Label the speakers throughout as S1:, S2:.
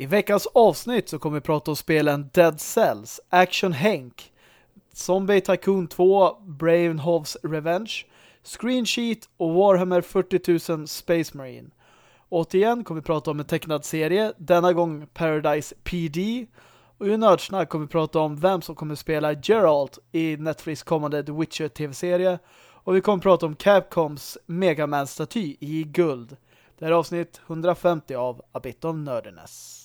S1: I veckans avsnitt så kommer vi prata om spelen Dead Cells, Action Hank, Zombie Tycoon 2, Bravenhovs Revenge, Screen Sheet och Warhammer 40 000 Space Marine. Återigen kommer vi prata om en tecknad serie, denna gång Paradise PD. Och i Nördsnack kommer vi prata om vem som kommer spela Geralt i Netflix kommande The Witcher tv-serie. Och vi kommer prata om Capcoms Mega Man-staty i guld. Det här är avsnitt 150 av A Bit of Nerdiness.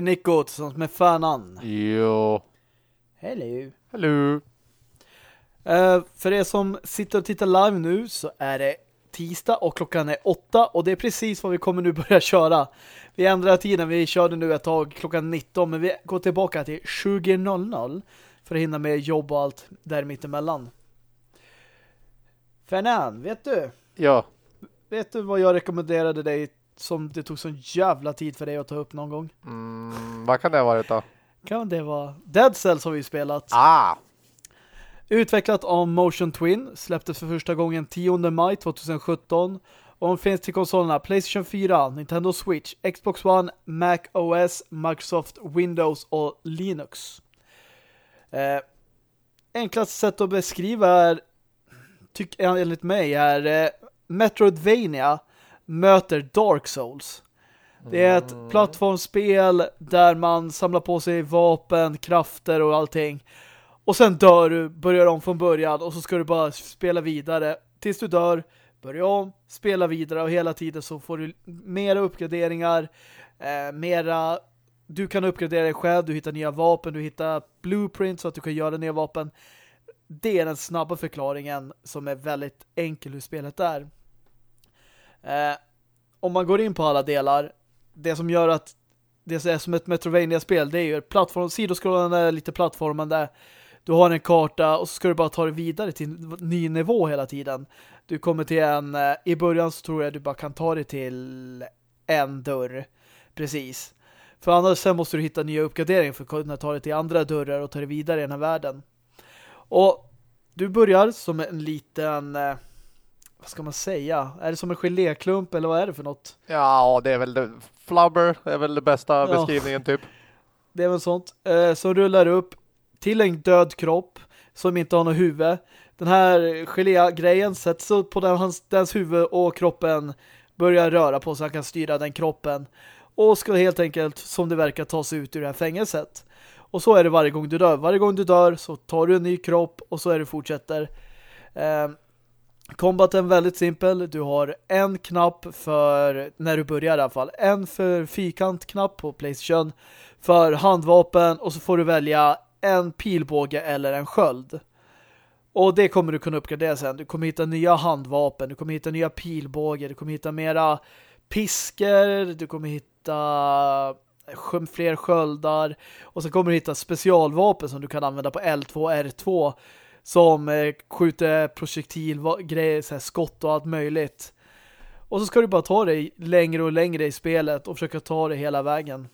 S1: Är Nico tillsammans med Fanan.
S2: Jo.
S1: Hello.
S2: Hello.
S1: Uh, för er som sitter och tittar live nu så är det tisdag och klockan är åtta och det är precis vad vi kommer nu börja köra. Vi ändrar tiden, vi körde nu ett tag klockan 19 men vi går tillbaka till 20.00 för att hinna med jobb och allt där mittemellan. Fernan, vet du?
S2: Ja.
S1: Vet du vad jag rekommenderade dig som det tog sån jävla tid för dig att ta upp någon gång?
S2: Mm, vad kan det ha varit då?
S1: Kan det vara? Dead Cells har vi spelat.
S2: Ah!
S1: Utvecklat av Motion Twin, släpptes för första gången 10 maj 2017 och finns till konsolerna PlayStation 4, Nintendo Switch, Xbox One, Mac OS, Microsoft Windows och Linux. Eh, enklaste sätt att beskriva är, tycker enligt mig, är eh, Metroidvania möter Dark Souls. Det är ett
S2: Mm.
S1: plattformsspel där man samlar på sig vapen, krafter och allting. Och sen dör du, börjar om från början och så ska du bara spela vidare tills du dör, börja om, spela vidare och hela tiden så får du mera uppgraderingar, eh, mera du kan uppgradera dig själv, du hittar nya vapen, du hittar blueprints så att du kan göra nya vapen. Det är den snabba förklaringen som är väldigt enkel hur spelet är. Eh, om man går in på alla delar, det som gör att det är som ett Metrovania-spel, det är ju plattform, sidoskrollande, lite plattformande. Du har en karta och så ska du bara ta dig vidare till en ny nivå hela tiden. Du kommer till en, eh, i början så tror jag du bara kan ta dig till en dörr. Precis. För annars sen måste du hitta nya uppgraderingar för att kunna ta dig till andra dörrar och ta dig vidare i den här världen. Och du börjar som en liten, eh, vad ska man säga? Är det som en geléklump eller vad är det för något?
S2: Ja, det är väl det. Flubber är väl det bästa
S1: Ja.
S2: beskrivningen typ.
S1: Det är väl sånt. Eh, som rullar upp till en död kropp som inte har något huvud. Den här gelé-grejen sätts upp på den, hans, dens huvud och kroppen börjar röra på så han kan styra den kroppen. Och ska helt enkelt, som det verkar, ta sig ut ur det här fängelset. Och så är det varje gång du dör. Varje gång du dör så tar du en ny kropp och så är det fortsätter. Eh, Combaten är väldigt simpel. Du har en knapp för, när du börjar i alla fall, en för fyrkantknapp på Playstation för handvapen och så får du välja en pilbåge eller en sköld. Och det kommer du kunna uppgradera sen. Du kommer hitta nya handvapen, du kommer hitta nya pilbågar, du kommer hitta mera pisker, du kommer hitta fler sköldar och så kommer du hitta specialvapen som du kan använda på L2 R2 som eh, skjuter projektilgrejer, så här, skott och allt möjligt. Och så ska du bara ta dig längre och längre i spelet och försöka ta dig hela vägen.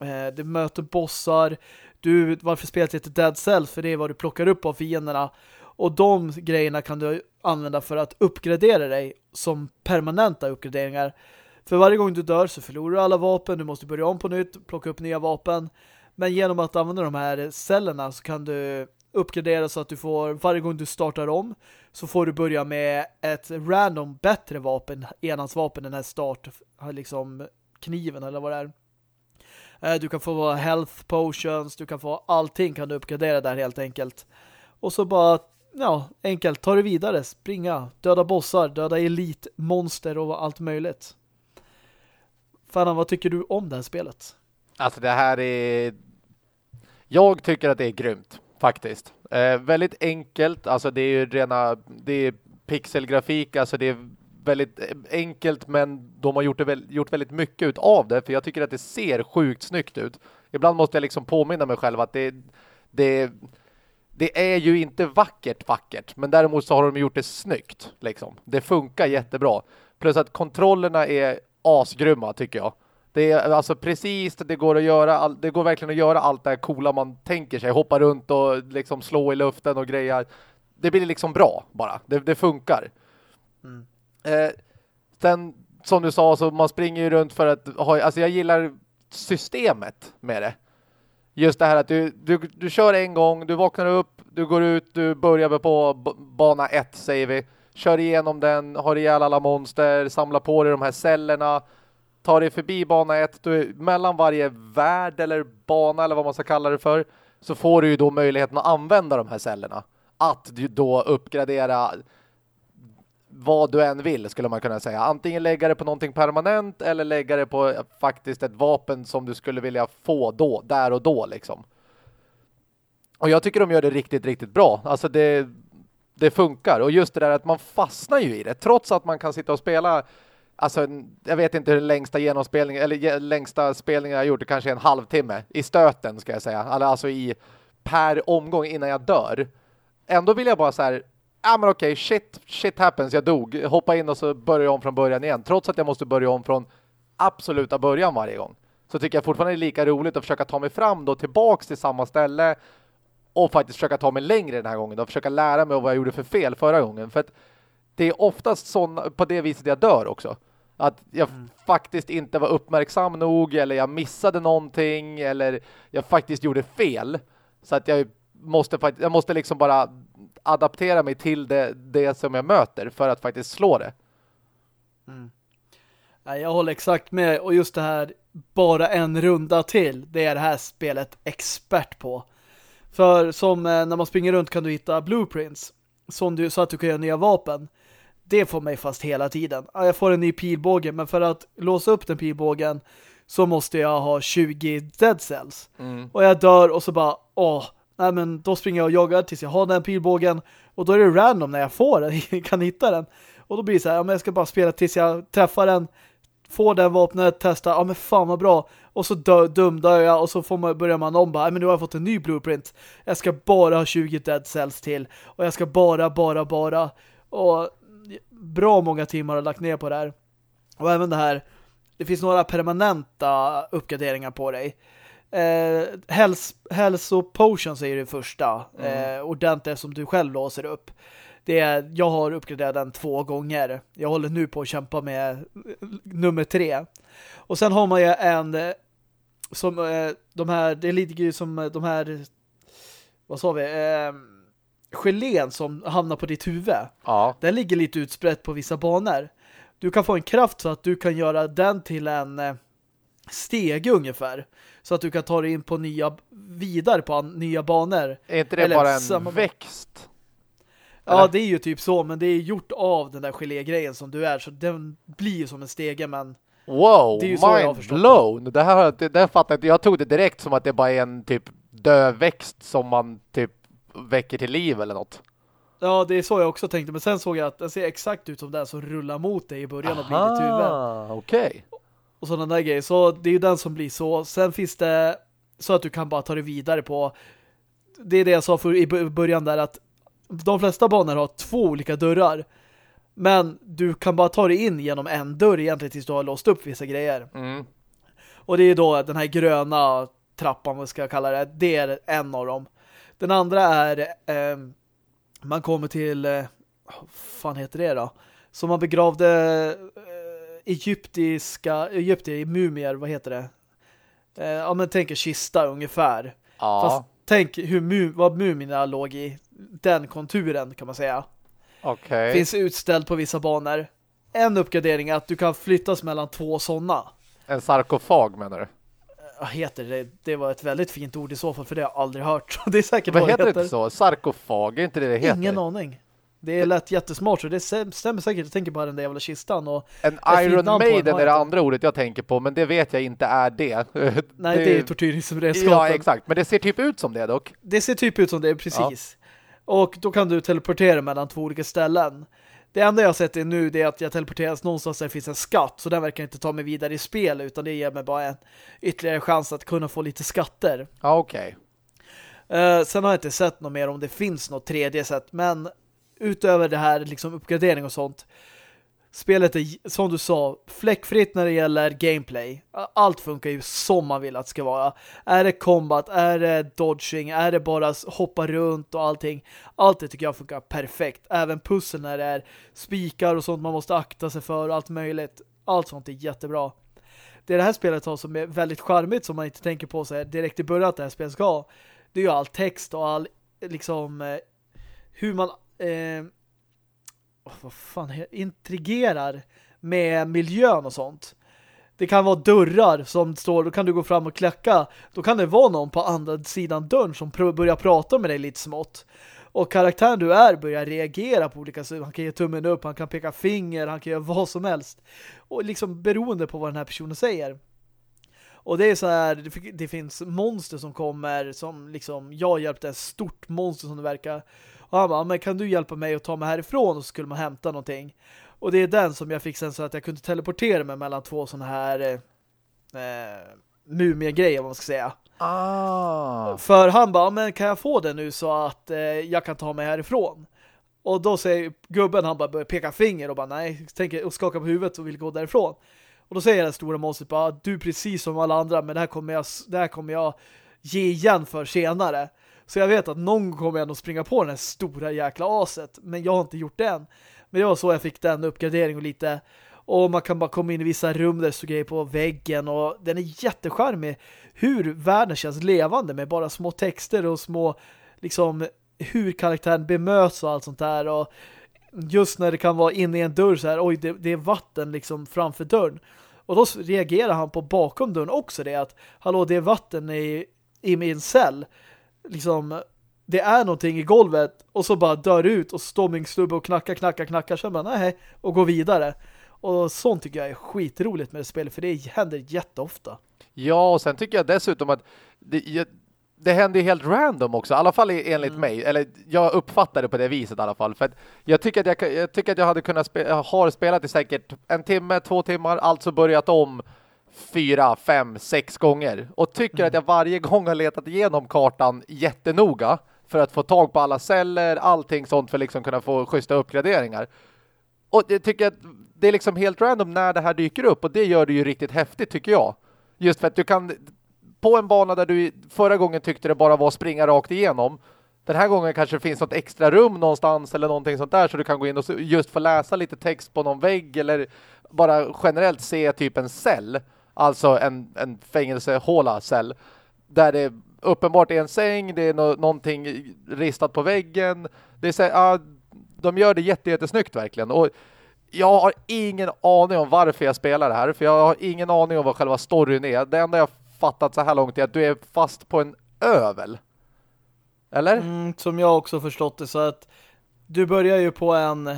S1: Eh, du möter bossar. Du, varför spelet heter Dead Cells? För det är vad du plockar upp av fienderna. Och de grejerna kan du använda för att uppgradera dig som permanenta uppgraderingar. För varje gång du dör så förlorar du alla vapen. Du måste börja om på nytt, plocka upp nya vapen. Men genom att använda de här cellerna så kan du uppgradera så att du får, varje gång du startar om så får du börja med ett random bättre vapen, enhandsvapen, den här start, liksom kniven eller vad det är. Eh, du kan få health potions, du kan få allting kan du uppgradera där helt enkelt. Och så bara, ja, enkelt, ta det vidare, springa, döda bossar, döda elitmonster och allt möjligt. Fan, vad tycker du om det här spelet?
S2: Alltså det här är... Jag tycker att det är grymt, faktiskt. Eh, väldigt enkelt, alltså det är ju rena, det är pixelgrafik, alltså det är väldigt eh, enkelt men de har gjort, det, gjort väldigt mycket ut av det för jag tycker att det ser sjukt snyggt ut. Ibland måste jag liksom påminna mig själv att det, det, det är ju inte vackert vackert men däremot så har de gjort det snyggt liksom. Det funkar jättebra. Plus att kontrollerna är asgrymma tycker jag. Det är alltså precis det går att göra det går verkligen att göra allt det här coola man tänker sig. Hoppa runt och liksom slå i luften och grejer. Det blir liksom bra bara. Det, det funkar. Mm. Eh, sen som du sa så man springer ju runt för att ha, alltså jag gillar systemet med det. Just det här att du, du, du kör en gång, du vaknar upp, du går ut, du börjar på bana 1 säger vi. Kör igenom den, har ihjäl alla monster, samlar på dig de här cellerna tar dig förbi bana 1, mellan varje värld eller bana eller vad man ska kalla det för, så får du ju då möjligheten att använda de här cellerna. Att du då uppgradera vad du än vill skulle man kunna säga. Antingen lägga det på någonting permanent eller lägga det på faktiskt ett vapen som du skulle vilja få då, där och då liksom. Och jag tycker de gör det riktigt, riktigt bra. Alltså det, det funkar. Och just det där att man fastnar ju i det. Trots att man kan sitta och spela Alltså, jag vet inte hur längsta genomspelningen eller längsta spelningen jag gjort, det kanske är en halvtimme i stöten ska jag säga. Alltså i per omgång innan jag dör. Ändå vill jag bara så här, ja men okej, shit, shit happens, jag dog. Hoppa in och så börjar jag om från början igen. Trots att jag måste börja om från absoluta början varje gång. Så tycker jag fortfarande det är lika roligt att försöka ta mig fram då tillbaks till samma ställe och faktiskt försöka ta mig längre den här gången och försöka lära mig vad jag gjorde för fel förra gången. För att det är oftast såna, på det viset jag dör också. Att jag mm. faktiskt inte var uppmärksam nog eller jag missade någonting eller jag faktiskt gjorde fel. Så att jag måste, jag måste liksom bara adaptera mig till det, det som jag möter för att faktiskt slå det.
S1: Mm. Jag håller exakt med och just det här bara en runda till det är det här spelet expert på. För som eh, när man springer runt kan du hitta blueprints som du, så att du kan göra nya vapen det får mig fast hela tiden. Jag får en ny pilbåge, men för att låsa upp den pilbågen så måste jag ha 20 dead cells. Mm. Och jag dör och så bara, åh, nej men då springer jag och joggar tills jag har den pilbågen och då är det random när jag får den, kan hitta den. Och då blir det så här, ja, men jag ska bara spela tills jag träffar den, får den vapnet, testa, ja men fan vad bra. Och så dö, dumdör jag och så får man, börjar man om bara, men nu har jag fått en ny blueprint. Jag ska bara ha 20 dead cells till. Och jag ska bara, bara, bara. Och bra många timmar har lagt ner på det här. Och även det här, det finns några permanenta uppgraderingar på dig. Eh, häls hälsopotions är det första. Mm. Eh, ordentligt som du själv låser upp. Det är, jag har uppgraderat den två gånger. Jag håller nu på att kämpa med nummer tre. Och sen har man ju en som eh, de här, det ligger ju som de här vad sa vi? Eh, gelén som hamnar på ditt huvud. Ja. Den ligger lite utsprätt på vissa banor. Du kan få en kraft så att du kan göra den till en eh, steg ungefär. Så att du kan ta dig in på nya vidare på nya banor.
S2: Är inte det Eller bara en samma... växt?
S1: Ja, det är ju typ så, men det är gjort av den där gelégrejen som du är, så den blir ju som en stege, men
S2: Wow, det är ju mind blown! Det här, det, det fattar jag Jag tog det direkt som att det bara är en typ död växt som man typ väcker till liv eller något.
S1: Ja, det är så jag också tänkte. Men sen såg jag att den ser exakt ut som den som rullar mot dig i början och blir ditt huvud.
S2: okej. Okay.
S1: Och sådana där grejer. Så det är ju den som blir så. Sen finns det så att du kan bara ta dig vidare på det är det jag sa för i början där att de flesta banor har två olika dörrar. Men du kan bara ta dig in genom en dörr egentligen tills du har låst upp vissa grejer. Mm. Och det är då den här gröna trappan, vad ska jag kalla det, det är en av dem. Den andra är eh, man kommer till eh, vad fan heter det då? Som man begravde eh, egyptiska egyptier mumier, vad heter det? Eh, ja men tänk en kista ungefär. Ja. Fast tänk hur vad mumierna låg i den konturen kan man säga.
S2: Okay.
S1: Finns utställd på vissa banor. En uppgradering är att du kan flyttas mellan två sådana.
S2: En sarkofag menar du?
S1: Heter det? Det var ett väldigt fint ord i så fall, för det har jag aldrig hört. Det är säkert
S2: vad, vad heter det inte så? Sarkofag, är inte det det heter?
S1: Ingen aning. Det är lätt jättesmart så det stämmer säkert. Jag tänker bara den där jävla kistan. Och
S2: en Iron Maiden är det andra ordet jag tänker på, men det vet jag inte är det.
S1: Nej, det, det är tortyrredskapet.
S2: Ja, exakt. Men det ser typ ut som det dock.
S1: Det ser typ ut som det, precis. Ja. Och då kan du teleportera mellan två olika ställen. Det enda jag har sett är nu det är att jag teleporteras någonstans där det finns en skatt. Så den verkar inte ta mig vidare i spel utan det ger mig bara en ytterligare chans att kunna få lite skatter.
S2: Ja, okej.
S1: Okay. Uh, sen har jag inte sett något mer om det finns något tredje sätt. Men utöver det här liksom uppgradering och sånt spelet är, som du sa, fläckfritt när det gäller gameplay. Allt funkar ju som man vill att det ska vara. Är det combat, är det dodging, är det bara hoppa runt och allting. Allt det tycker jag funkar perfekt. Även pussel när det är spikar och sånt man måste akta sig för och allt möjligt. Allt sånt är jättebra. Det det här spelet har som är väldigt charmigt som man inte tänker på sig direkt i början att det här spelet ska ha. Det är ju all text och all liksom eh, hur man eh, oh, vad fan, intrigerar med miljön och sånt. Det kan vara dörrar som står, då kan du gå fram och kläcka. Då kan det vara någon på andra sidan dörren som pr börjar prata med dig lite smått. Och karaktären du är börjar reagera på olika sätt. Han kan ge tummen upp, han kan peka finger, han kan göra vad som helst. Och liksom beroende på vad den här personen säger. Och det är så här, det, det finns monster som kommer som liksom, jag hjälpte ett stort monster som det verkar. Och han bara, men kan du hjälpa mig att ta mig härifrån? Och så skulle man hämta någonting. Och det är den som jag fick sen så att jag kunde teleportera mig mellan två sådana här eh, eh, mumie-grejer, vad man ska säga.
S2: Ah.
S1: För han bara, men kan jag få det nu så att eh, jag kan ta mig härifrån? Och då säger gubben, han bara börjar peka finger och bara nej, tänker, och skakar på huvudet och vill gå därifrån. Och då säger den stora monstret bara, du precis som alla andra, men det här kommer jag, det här kommer jag ge igen för senare. Så jag vet att någon gång kommer jag nog springa på den här stora jäkla aset. Men jag har inte gjort det än. Men det var så jag fick den uppgradering och lite... Och man kan bara komma in i vissa rum där det står grejer på väggen. Och den är jättecharmig. Hur världen känns levande med bara små texter och små... Liksom hur karaktären bemöts och allt sånt där. Och just när det kan vara inne i en dörr så här, oj det, det är vatten liksom framför dörren. Och då reagerar han på bakom dörren också det att, hallå det är vatten i, i min cell liksom det är någonting i golvet och så bara dör ut och står min snubbe och knackar, knackar, knackar så bara nej och går vidare. Och sånt tycker jag är skitroligt med det spelet för det händer jätteofta.
S2: Ja, och sen tycker jag dessutom att det, det händer helt random också, i alla fall enligt mm. mig. Eller jag uppfattar det på det viset i alla fall. För jag tycker att jag, jag, tycker att jag hade kunnat spela, har spelat i säkert en timme, två timmar, alltså börjat om fyra, fem, sex gånger och tycker mm. att jag varje gång har letat igenom kartan jättenoga för att få tag på alla celler, allting sånt för att liksom kunna få schyssta uppgraderingar. Och jag tycker att det är liksom helt random när det här dyker upp och det gör det ju riktigt häftigt tycker jag. Just för att du kan på en bana där du förra gången tyckte det bara var att springa rakt igenom den här gången kanske det finns något extra rum någonstans eller någonting sånt där så du kan gå in och just få läsa lite text på någon vägg eller bara generellt se typ en cell Alltså en, en fängelsehåla cell. Där det uppenbart är en säng, det är no någonting ristat på väggen. Det är så, ah, de gör det jätte, jättesnyggt verkligen. Och jag har ingen aning om varför jag spelar det här. För jag har ingen aning om vad själva storyn är. Det enda jag fattat så här långt är att du är fast på en övel. Eller?
S1: Mm, som jag också förstått det så att du börjar ju på en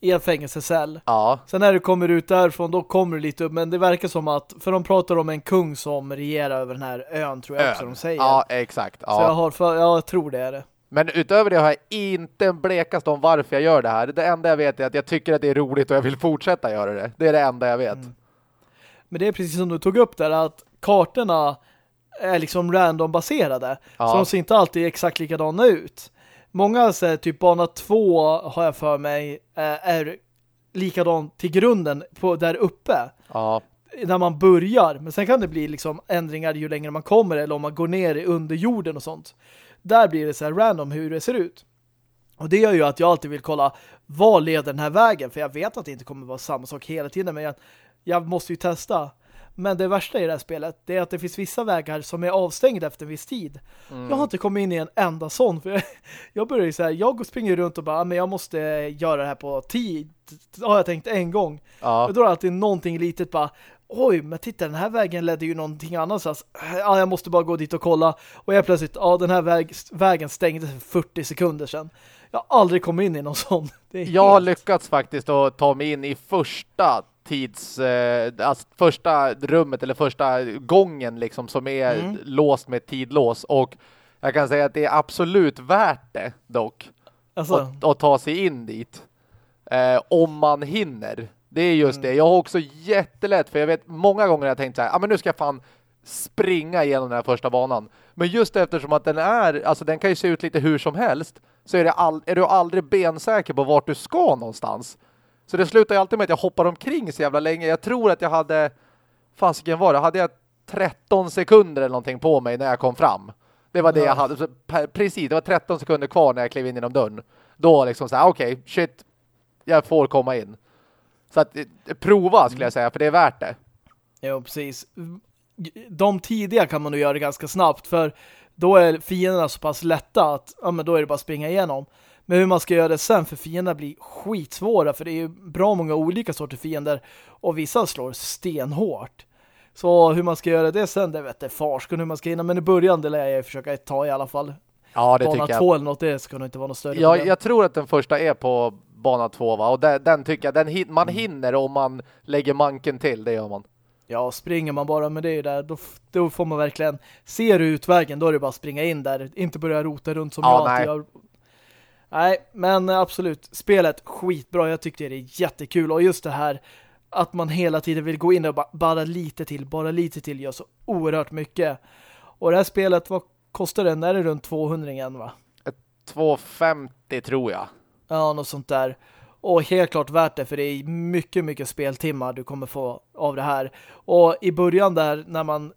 S1: i en fängelsecell.
S2: Ja.
S1: Sen när du kommer ut därifrån då kommer du lite upp. Men det verkar som att, för de pratar om en kung som regerar över den här ön tror jag ön. också de säger.
S2: Ja, exakt. Ja.
S1: Så jag, har för, jag tror det är det.
S2: Men utöver det har jag inte en blekast om varför jag gör det här. Det enda jag vet är att jag tycker att det är roligt och jag vill fortsätta göra det. Det är det enda jag vet. Mm.
S1: Men det är precis som du tog upp där att kartorna är liksom random-baserade. Ja. Så de ser inte alltid exakt likadana ut. Många säger typ bana två har jag för mig eh, är likadan till grunden på där uppe.
S2: Ja.
S1: När man börjar. Men sen kan det bli liksom ändringar ju längre man kommer eller om man går ner under jorden och sånt. Där blir det så här random hur det ser ut. Och det gör ju att jag alltid vill kolla vad leder den här vägen? För jag vet att det inte kommer vara samma sak hela tiden men jag, jag måste ju testa. Men det värsta i det här spelet det är att det finns vissa vägar som är avstängda efter en viss tid. Mm. Jag har inte kommit in i en enda sån. För jag, jag börjar ju så här, jag springer runt och bara, ah, men jag måste göra det här på tid. Har jag tänkt en gång.
S2: Ja.
S1: Och då är det alltid någonting litet bara, oj, men titta, den här vägen ledde ju någonting annat. Så ja, jag måste bara gå dit och kolla. Och jag plötsligt, ja, den här väg, vägen stängdes för 40 sekunder sedan. Jag har aldrig kommit in i någon sån.
S2: jag helt... har lyckats faktiskt att ta mig in i första tids, eh, alltså första rummet eller första gången liksom som är mm. låst med tidlås och Jag kan säga att det är absolut värt det dock.
S1: Alltså,
S2: Att, att ta sig in dit. Eh, om man hinner. Det är just det. Jag har också jättelätt för jag vet många gånger jag tänkt så här, ah, men nu ska jag fan springa igenom den här första banan. Men just eftersom att den är, alltså den kan ju se ut lite hur som helst, så är, det all, är du aldrig bensäker på vart du ska någonstans. Så det slutar ju alltid med att jag hoppar omkring så jävla länge. Jag tror att jag hade, fasiken var det, hade jag 13 sekunder eller någonting på mig när jag kom fram. Det var det
S1: Ja.
S2: jag hade. Precis, det var 13 sekunder kvar när jag klev in genom dörren. Då liksom så här, okej, shit, jag får komma in. Så att eh, prova skulle jag säga, för det är värt det.
S1: ja, precis. De tidiga kan man nog göra ganska snabbt för då är fienderna så pass lätta att ja, men då är det bara att springa igenom. Men hur man ska göra det sen för fienderna blir skitsvåra för det är ju bra många olika sorter fiender och vissa slår stenhårt. Så hur man ska göra det sen, det vet jag farskon hur man ska hinna. Men i början det lär jag försöka ta i alla fall.
S2: Ja, det
S1: Bana
S2: tycker jag.
S1: två eller något, det ska nog inte vara något större
S2: Ja, jag tror att den första är på bana två va? Och den, den tycker jag, den, hin- man
S1: Mm.
S2: hinner om man lägger manken till, det gör man.
S1: Ja, springer man bara med det där, då, då får man verkligen ser du utvägen, då är det bara att springa in där, inte börja rota runt som
S2: Ja,
S1: jag alltid gör. Nej, men absolut, spelet skitbra, jag tyckte det är jättekul och just det här att man hela tiden vill gå in och ba- bara lite till, bara lite till gör så oerhört mycket. Och det här spelet, vad kostar det? Är det runt 200 igen va?
S2: 250 tror jag.
S1: Ja, något sånt där. Och helt klart värt det för det är mycket, mycket speltimmar du kommer få av det här. Och i början där när man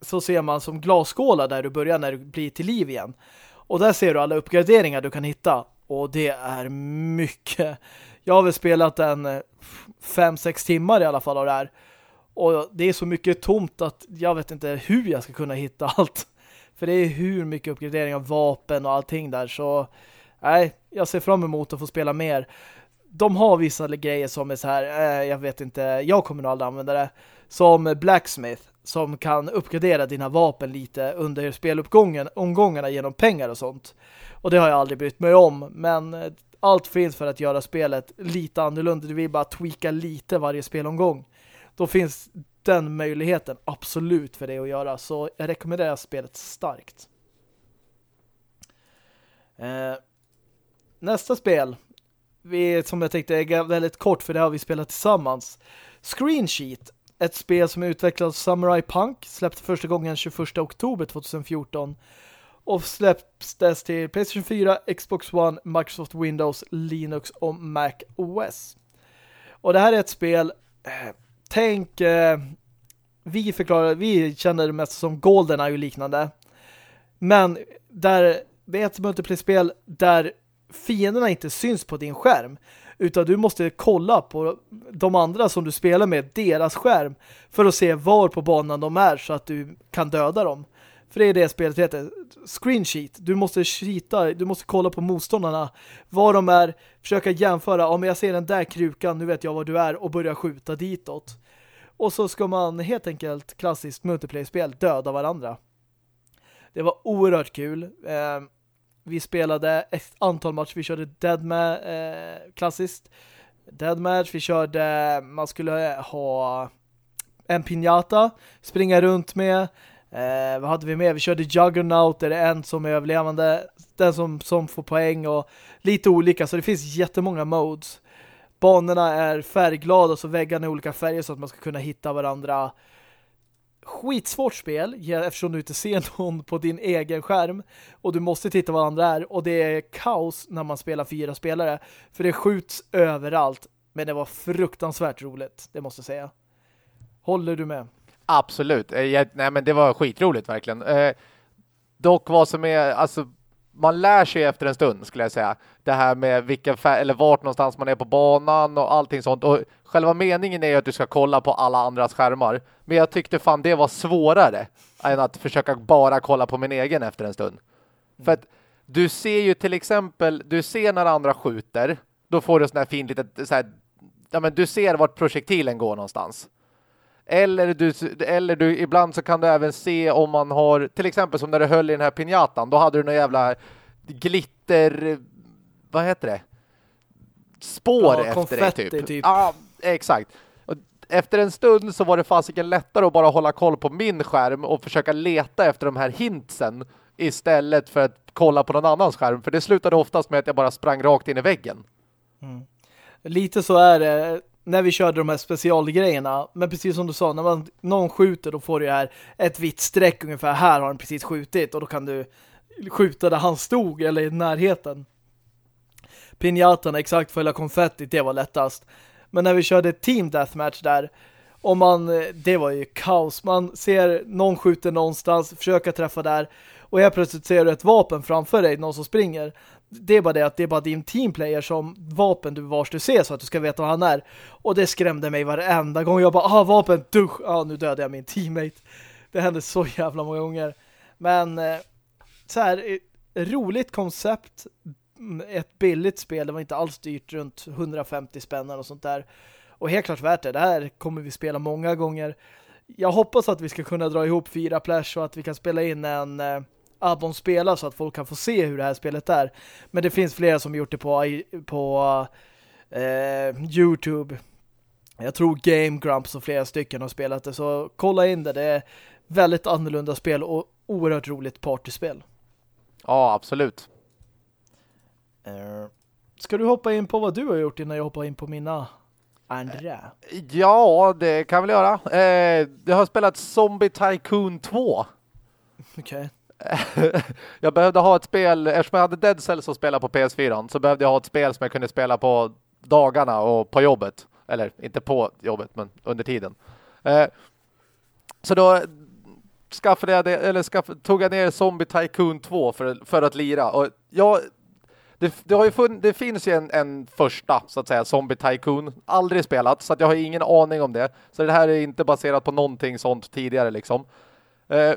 S1: så ser man som glasskålar där du börjar när du blir till liv igen. Och där ser du alla uppgraderingar du kan hitta. Och det är mycket. Jag har väl spelat en eh, 5-6 timmar i alla fall av det här. Och det är så mycket tomt att jag vet inte hur jag ska kunna hitta allt. För det är hur mycket uppgradering av vapen och allting där. Så nej, jag ser fram emot att få spela mer. De har vissa grejer som är så här, eh, jag vet inte, jag kommer nog aldrig använda det. Som Blacksmith, som kan uppgradera dina vapen lite under speluppgången, omgångarna genom pengar och sånt. Och det har jag aldrig brytt mig om, men eh, allt finns för att göra spelet lite annorlunda. Du vill bara tweaka lite varje spelomgång. Då finns den möjligheten absolut för dig att göra. Så jag rekommenderar spelet starkt. Eh, nästa spel vi, som jag tänkte är väldigt kort för det har vi spelat tillsammans. Screen Sheet, ett spel som är utvecklat av Samurai Punk, släpptes första gången 21 oktober 2014 och släpptes till Playstation 4, Xbox One, Microsoft Windows, Linux och Mac OS. Och det här är ett spel eh, tänk eh, vi förklarar, vi känner det mest som GoldenEye och liknande. Men där det är ett multiplayer-spel där fienderna inte syns på din skärm utan du måste kolla på de andra som du spelar med, deras skärm för att se var på banan de är så att du kan döda dem. För det är det spelet heter. Screen sheet. Du måste skita, du måste kolla på motståndarna, var de är, försöka jämföra, om jag ser den där krukan, nu vet jag var du är och börja skjuta ditåt. Och så ska man helt enkelt klassiskt multiplayer-spel döda varandra. Det var oerhört kul. Eh, vi spelade ett antal matcher. Vi körde Deadmatch eh, klassiskt. Deadmatch. Vi körde man skulle eh, ha en piñata springa runt med. Eh, vad hade vi med? Vi körde Juggernaut. Där det är en som är överlevande. Den som, som får poäng och lite olika. Så det finns jättemånga modes. Banorna är färgglada så väggarna är olika färger så att man ska kunna hitta varandra skitsvårt spel eftersom du inte ser någon på din egen skärm och du måste titta vad andra är och det är kaos när man spelar fyra spelare för det skjuts överallt men det var fruktansvärt roligt, det måste jag säga. Håller du med?
S2: Absolut. Eh, jag, nej men det var skitroligt verkligen. Eh, dock vad som är, alltså man lär sig efter en stund skulle jag säga. Det här med vilka eller vart någonstans man är på banan och allting sånt. Och själva meningen är ju att du ska kolla på alla andras skärmar. Men jag tyckte fan det var svårare än att försöka bara kolla på min egen efter en stund. För att du ser ju till exempel, du ser när andra skjuter, då får du sån här fin litet, så här, ja men du ser vart projektilen går någonstans. Eller du, eller du, ibland så kan du även se om man har, till exempel som när du höll i den här pinjatan, då hade du någon jävla glitter, vad heter det? Spår
S1: Ja,
S2: efter det typ.
S1: typ.
S2: Ja, exakt. Och efter en stund så var det fasiken lättare att bara hålla koll på min skärm och försöka leta efter de här hintsen istället för att kolla på någon annans skärm. För det slutade oftast med att jag bara sprang rakt in i väggen.
S1: Mm. Lite så är det när vi körde de här specialgrejerna. Men precis som du sa, när man, någon skjuter då får du här ett vitt streck ungefär. Här har han precis skjutit och då kan du skjuta där han stod eller i närheten. Pinjatan exakt följa konfettit, det var lättast. Men när vi körde Team Deathmatch där och man, det var ju kaos. Man ser någon skjuter någonstans, försöka träffa där och helt plötsligt ser du ett vapen framför dig, någon som springer. Det är bara det att det är bara din teamplayer som vapen du vars du ser så att du ska veta vad han är. Och det skrämde mig varenda gång. Jag bara, ah vapen, dusch, ah nu dödade jag min teammate. Det hände så jävla många gånger. Men eh, så här, eh, roligt koncept, mm, ett billigt spel, det var inte alls dyrt, runt 150 spänn och sånt där. Och helt klart värt det, det här kommer vi spela många gånger. Jag hoppas att vi ska kunna dra ihop fyra plash och att vi kan spela in en eh, eh, Abon spela så att folk kan få se hur det här spelet är. Men det finns flera som gjort det på, på eh, Youtube. Jag tror Game Grumps och flera stycken har spelat det. Så kolla in det. Det är väldigt annorlunda spel och oerhört roligt partyspel.
S2: Ja, absolut.
S1: Uh, ska du hoppa in på vad du har gjort innan jag hoppar in på mina andra?
S2: Ja, det kan väl göra. Eh, jag har spelat Zombie Tycoon 2.
S1: Okej. Okay.
S2: jag behövde ha ett spel, eftersom jag hade Dead Cells att spela på PS4 så behövde jag ha ett spel som jag kunde spela på dagarna och på jobbet. Eller inte på jobbet, men under tiden. Eh, så då skaffade jag det, eller skaffade, tog jag ner Zombie Tycoon 2 för, för att lira. Och jag, det, det, har ju fun, det finns ju en, en första, så att säga, Zombie Tycoon. Aldrig spelat, så att jag har ingen aning om det. Så det här är inte baserat på någonting sånt tidigare liksom. Eh,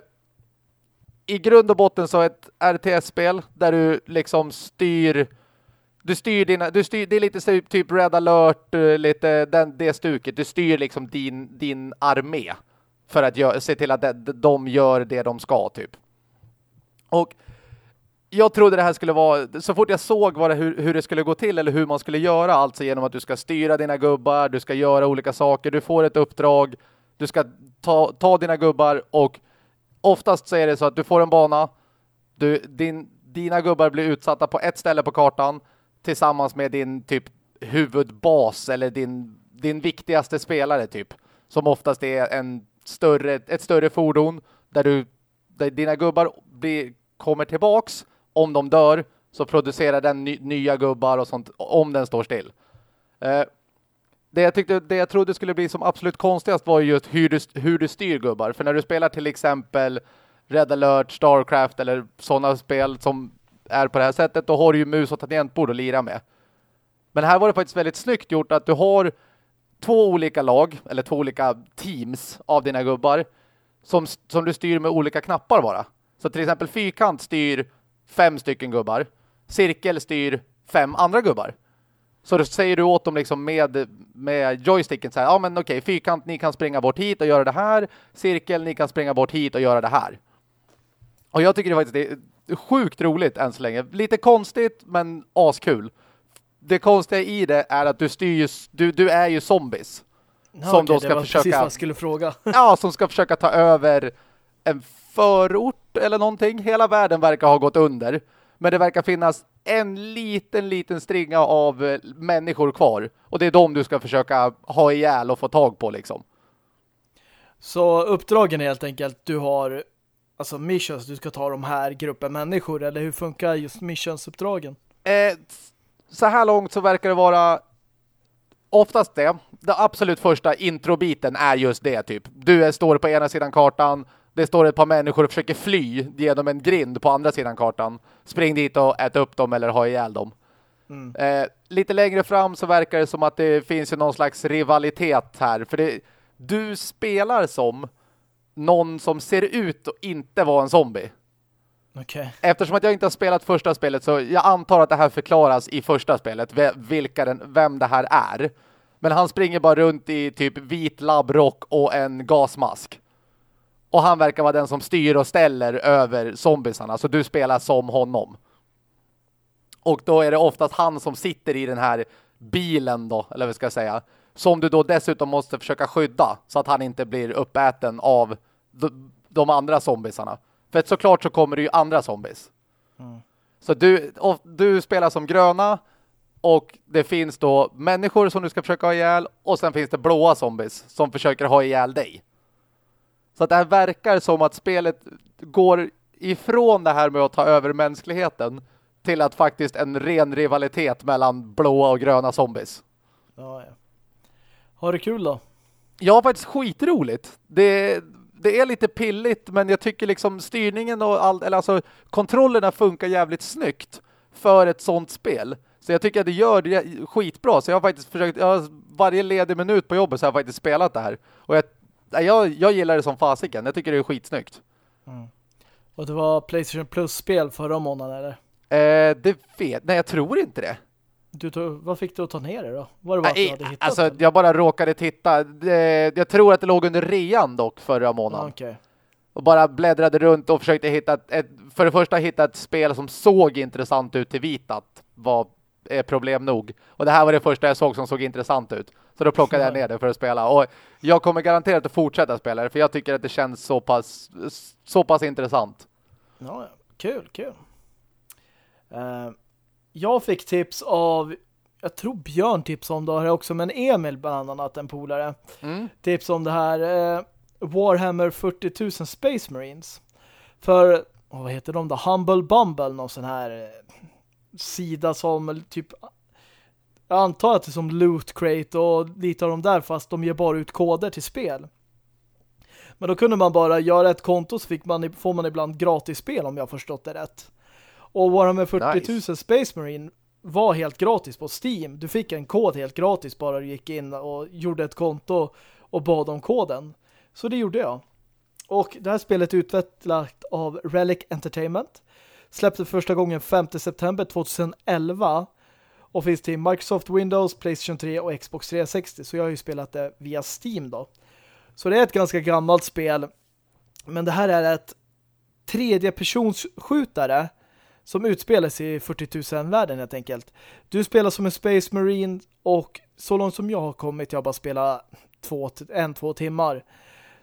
S2: i grund och botten så ett RTS-spel där du liksom styr du styr dina, du styr, det är lite typ Red Alert, eh, lite den, det stuket. Du styr liksom din, din armé för att gör, se till att de, de gör det de ska typ. Och jag trodde det här skulle vara, så fort jag såg vad det, hur, hur det skulle gå till eller hur man skulle göra, alltså genom att du ska styra dina gubbar, du ska göra olika saker, du får ett uppdrag, du ska ta, ta dina gubbar och oftast så är det så att du får en bana, du, din, dina gubbar blir utsatta på ett ställe på kartan tillsammans med din typ huvudbas eller din, din viktigaste spelare typ. Som oftast är en större, ett större fordon där, du, där dina gubbar blir, kommer tillbaks. Om de dör så producerar den ny, nya gubbar och sånt om den står still. Eh, det jag, tyckte, det jag trodde skulle bli som absolut konstigast var just hur du, hur du styr gubbar. För när du spelar till exempel Red Alert, Starcraft eller sådana spel som är på det här sättet, då har du ju mus och tangentbord att lira med. Men här var det faktiskt väldigt snyggt gjort att du har två olika lag, eller två olika teams av dina gubbar som, som du styr med olika knappar bara. Så till exempel fyrkant styr fem stycken gubbar. Cirkel styr fem andra gubbar. Så då säger du åt dem liksom med, med joysticken så här, ja men okej, fyrkant, ni kan springa bort hit och göra det här. Cirkel, ni kan springa bort hit och göra det här. Och jag tycker det faktiskt är sjukt roligt än så länge. Lite konstigt, men askul. Det konstiga i det är att du styr du, du är ju zombies.
S1: Ja, som okej, då ska det försöka, precis vad jag skulle fråga.
S2: ja, som ska försöka ta över en förort eller någonting. Hela världen verkar ha gått under. Men det verkar finnas en liten, liten stringa av eh, människor kvar. Och det är de du ska försöka ha ihjäl och få tag på liksom.
S1: Så uppdragen är helt enkelt, du har alltså missions, du ska ta de här gruppen människor, eller hur funkar just missionsuppdragen?
S2: Eh, så här långt så verkar det vara oftast det. Den absolut första introbiten är just det typ. Du är, står på ena sidan kartan, det står ett par människor och försöker fly genom en grind på andra sidan kartan. Spring dit och ät upp dem eller ha ihjäl dem. Mm. Eh, lite längre fram så verkar det som att det finns ju någon slags rivalitet här. För det, du spelar som någon som ser ut att inte vara en zombie.
S1: Okay.
S2: Eftersom att jag inte har spelat första spelet så jag antar att det här förklaras i första spelet vilka den, vem det här är. Men han springer bara runt i typ vit labbrock och en gasmask. Och han verkar vara den som styr och ställer över zombiesarna. Så du spelar som honom. Och då är det oftast han som sitter i den här bilen då, eller vad ska jag säga. Som du då dessutom måste försöka skydda så att han inte blir uppäten av de andra zombiesarna. För såklart så kommer det ju andra zombies. Mm. Så du, du spelar som gröna och det finns då människor som du ska försöka ha ihjäl och sen finns det blåa zombies som försöker ha ihjäl dig. Så att det här verkar som att spelet går ifrån det här med att ta över mänskligheten till att faktiskt en ren rivalitet mellan blåa och gröna zombies.
S1: Ja, ja. Har du kul då?
S2: Ja, faktiskt skitroligt. Det, det är lite pilligt men jag tycker liksom styrningen och all, eller alltså kontrollerna funkar jävligt snyggt för ett sånt spel. Så jag tycker att det gör det skitbra. Så jag har faktiskt försökt, jag har, varje ledig minut på jobbet så har jag faktiskt spelat det här. Och jag, jag, jag gillar det som fasiken. Jag tycker det är skitsnyggt. Mm.
S1: Och det var Playstation Plus-spel förra månaden, eller?
S2: Eh, det vet, nej jag tror inte det.
S1: Du tog, vad fick du att ta ner det då? Var det bara
S2: Nej, att hittat alltså, jag bara råkade titta. Jag tror att det låg under rean dock förra månaden.
S1: okay.
S2: Och bara bläddrade runt och försökte hitta ett, för det första hitta ett spel som såg intressant ut till vitat var problem nog. Och det här var det första jag såg som såg intressant ut. Så då plockade jag ner det för att spela. Och jag kommer garanterat att fortsätta spela det för jag tycker att det känns så pass så pass intressant.
S1: Ja, kul, kul. Uh, jag fick tips av jag tror Björn tips om det här också, men Emil bland annat, en polare. Mm. Tips om det här uh, Warhammer 40 000 Space Marines. För, vad heter de då? Humble Bumble, någon sån här uh, sida som typ jag antar att det är som Loot Crate och lite av dem där fast de ger bara ut koder till spel. Men då kunde man bara göra ett konto så fick man, får man ibland gratis spel om jag förstått det rätt. Och Warhammer 40 nice. 000 Space Marine var helt gratis på Steam. Du fick en kod helt gratis bara du gick in och gjorde ett konto och bad om koden. Så det gjorde jag. Och det här spelet är utvecklat av Relic Entertainment. Släpptes första gången 5 september 2011 och finns till Microsoft Windows, Playstation 3 och Xbox 360. Så jag har ju spelat det via Steam då. Så det är ett ganska gammalt spel. Men det här är ett tredje personsskjutare som utspelar sig i 40 000-världen helt enkelt. Du spelar som en Space Marine och så långt som jag har kommit, jag har bara spelat två, en, två timmar,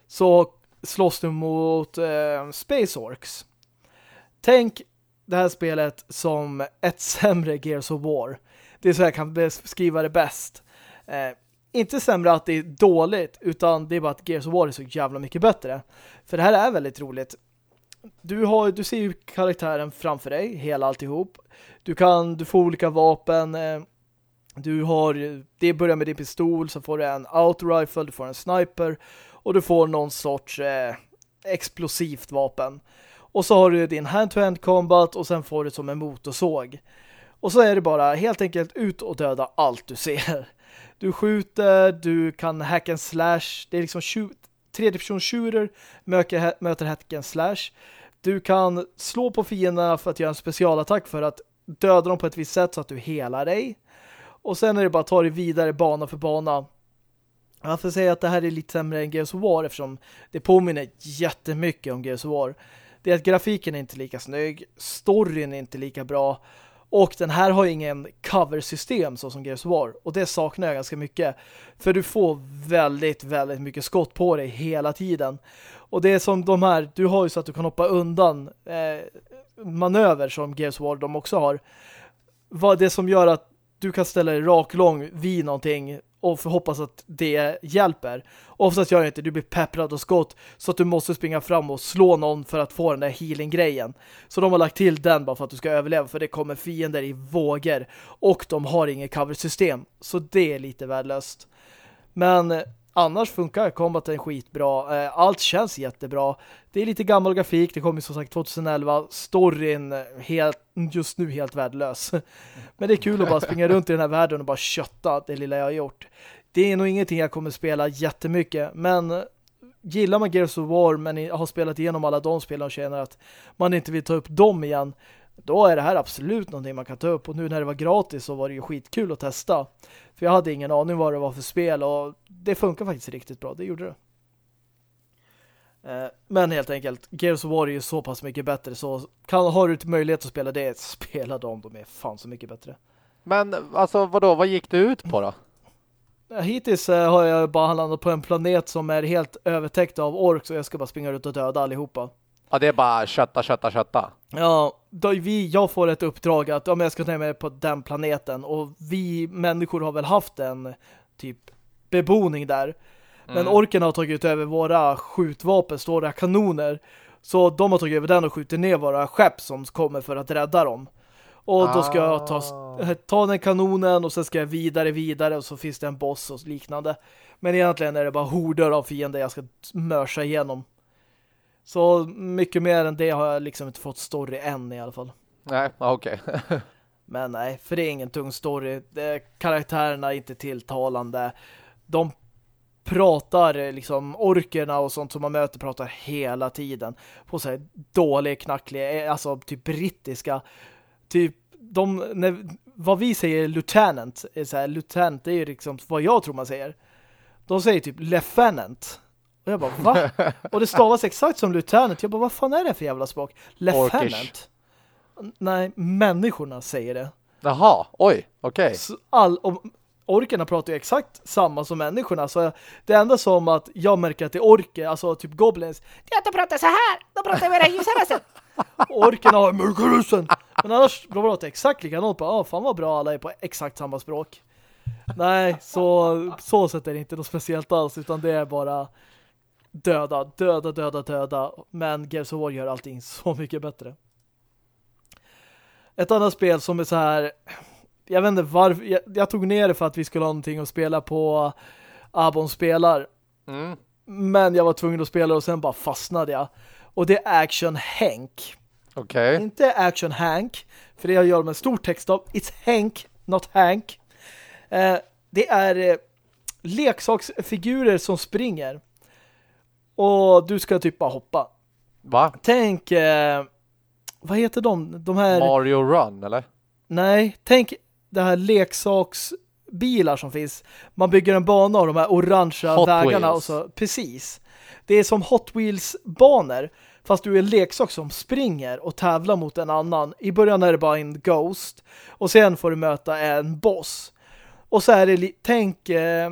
S1: så slåss du mot eh, Space Orcs. Tänk det här spelet som ett sämre Gears of War. Det är så jag kan beskriva det bäst. Eh, inte sämre att det är dåligt, utan det är bara att Gears of War är så jävla mycket bättre. För det här är väldigt roligt. Du, har, du ser ju karaktären framför dig, hela alltihop. Du kan, du får olika vapen. Eh, du har, det börjar med din pistol, så får du en auto-rifle, du får en sniper och du får någon sorts eh, explosivt vapen. Och så har du din hand-to-hand -hand combat och sen får du som en motorsåg. Och så är det bara helt enkelt ut och döda allt du ser. Du skjuter, du kan hack and slash. Det är liksom tredje person shooter möter, möter hack and slash. Du kan slå på fienderna för att göra en specialattack för att döda dem på ett visst sätt så att du helar dig. Och sen är det bara att ta dig vidare bana för bana. Jag får säga att det här är lite sämre än Gears of War eftersom det påminner jättemycket om Gears of War. Det är att grafiken är inte lika snygg, storyn är inte lika bra och den här har ingen cover-system så som Gears War. Och det saknar jag ganska mycket. För du får väldigt, väldigt mycket skott på dig hela tiden. Och det är som de här, du har ju så att du kan hoppa undan eh, manöver som Gears War de också har. Vad det som gör att du kan ställa dig rak lång vid någonting och hoppas att det hjälper. Oftast gör det inte, du blir pepprad och skott så att du måste springa fram och slå någon för att få den där healing-grejen. Så de har lagt till den bara för att du ska överleva för det kommer fiender i vågor och de har inget cover-system. Så det är lite värdelöst. Men eh, annars funkar combaten skitbra. Eh, allt känns jättebra. Det är lite gammal grafik. Det kommer som sagt 2011. Storyn eh, helt, just nu helt värdelös. Men det är kul att bara springa runt i den här världen och bara kötta det lilla jag har gjort. Det är nog ingenting jag kommer spela jättemycket. Men gillar man Gears of War men har spelat igenom alla de spelen och känner att man inte vill ta upp dem igen då är det här absolut någonting man kan ta upp. Och nu när det var gratis så var det ju skitkul att testa. För jag hade ingen aning vad det var för spel och det funkar faktiskt riktigt bra. Det gjorde det. Eh, men helt enkelt, Gears of War är ju så pass mycket bättre så kan, har du möjlighet att spela det, spela dem, de är fan så mycket bättre.
S2: Men alltså vadå, vad gick du ut på då?
S1: Hittills eh, har jag bara landat på en planet som är helt övertäckt av orks och jag ska bara springa ut och döda allihopa.
S2: Ja, det är bara kötta, kötta, kötta.
S1: Ja, då vi, jag får ett uppdrag att om jag ska ta mig på den planeten och vi människor har väl haft en typ beboning där. Men
S2: Mm.
S1: orkerna har tagit över våra skjutvapen, stora kanoner. Så de har tagit över den och skjutit ner våra skepp som kommer för att rädda dem. Och då ska jag ta,
S2: Ah.
S1: ta den kanonen och sen ska jag vidare, vidare och så finns det en boss och liknande. Men egentligen är det bara horder av fiender jag ska mörsa igenom. Så mycket mer än det har jag liksom inte fått story än i alla fall.
S2: Nej, okej.
S1: Men nej, för det är ingen tung story. Karaktärerna är inte tilltalande. De pratar eh, liksom orkerna och sånt som man möter pratar hela tiden på så här dålig, knacklig, eh, alltså typ brittiska. Typ de, när, vad vi säger lieutenant är så här, lieutenant det är ju liksom vad jag tror man säger. De säger typ lieutenant. Och jag bara, va? Och det stavas exakt som lieutenant. Jag bara, vad fan är det för jävla språk? Lieutenant. Nej, människorna säger det.
S2: Jaha, oj, okej.
S1: Så all, orkerna pratar ju exakt samma som människorna. Så det enda som att jag märker att det är orker, alltså typ goblins, det är att de pratar så här. De pratar med det här ljusa rösten. Orkerna har mörka rösten. Men annars de pratar exakt likadant. Bara, ah, fan vad bra alla är på exakt samma språk. Nej, så, så sätt är det inte något speciellt alls. Utan det är bara döda, döda, döda, döda. Men Gears of War gör allting så mycket bättre. Ett annat spel som är så här jag vet inte varför, jag, jag tog ner det för att vi skulle ha någonting att spela på Abon spelar.
S2: Mm.
S1: Men jag var tvungen att spela och sen bara fastnade jag. Och det är Action Hank.
S2: Okej.
S1: Inte Action Hank, för det jag gör med stor text av. It's Hank, not Hank. Eh, det är eh, leksaksfigurer som springer. Och du ska typ bara hoppa.
S2: Va?
S1: Tänk, eh, vad heter de? De här...
S2: Mario Run, eller?
S1: Nej, tänk det här leksaksbilar som finns. Man bygger en bana och de här orangea
S2: Hot
S1: vägarna
S2: Wheels.
S1: och så, precis. Det är som Hot Wheels-banor fast du är en leksak som springer och tävlar mot en annan. I början är det bara en Ghost och sen får du möta en boss. Och så är det, tänk eh,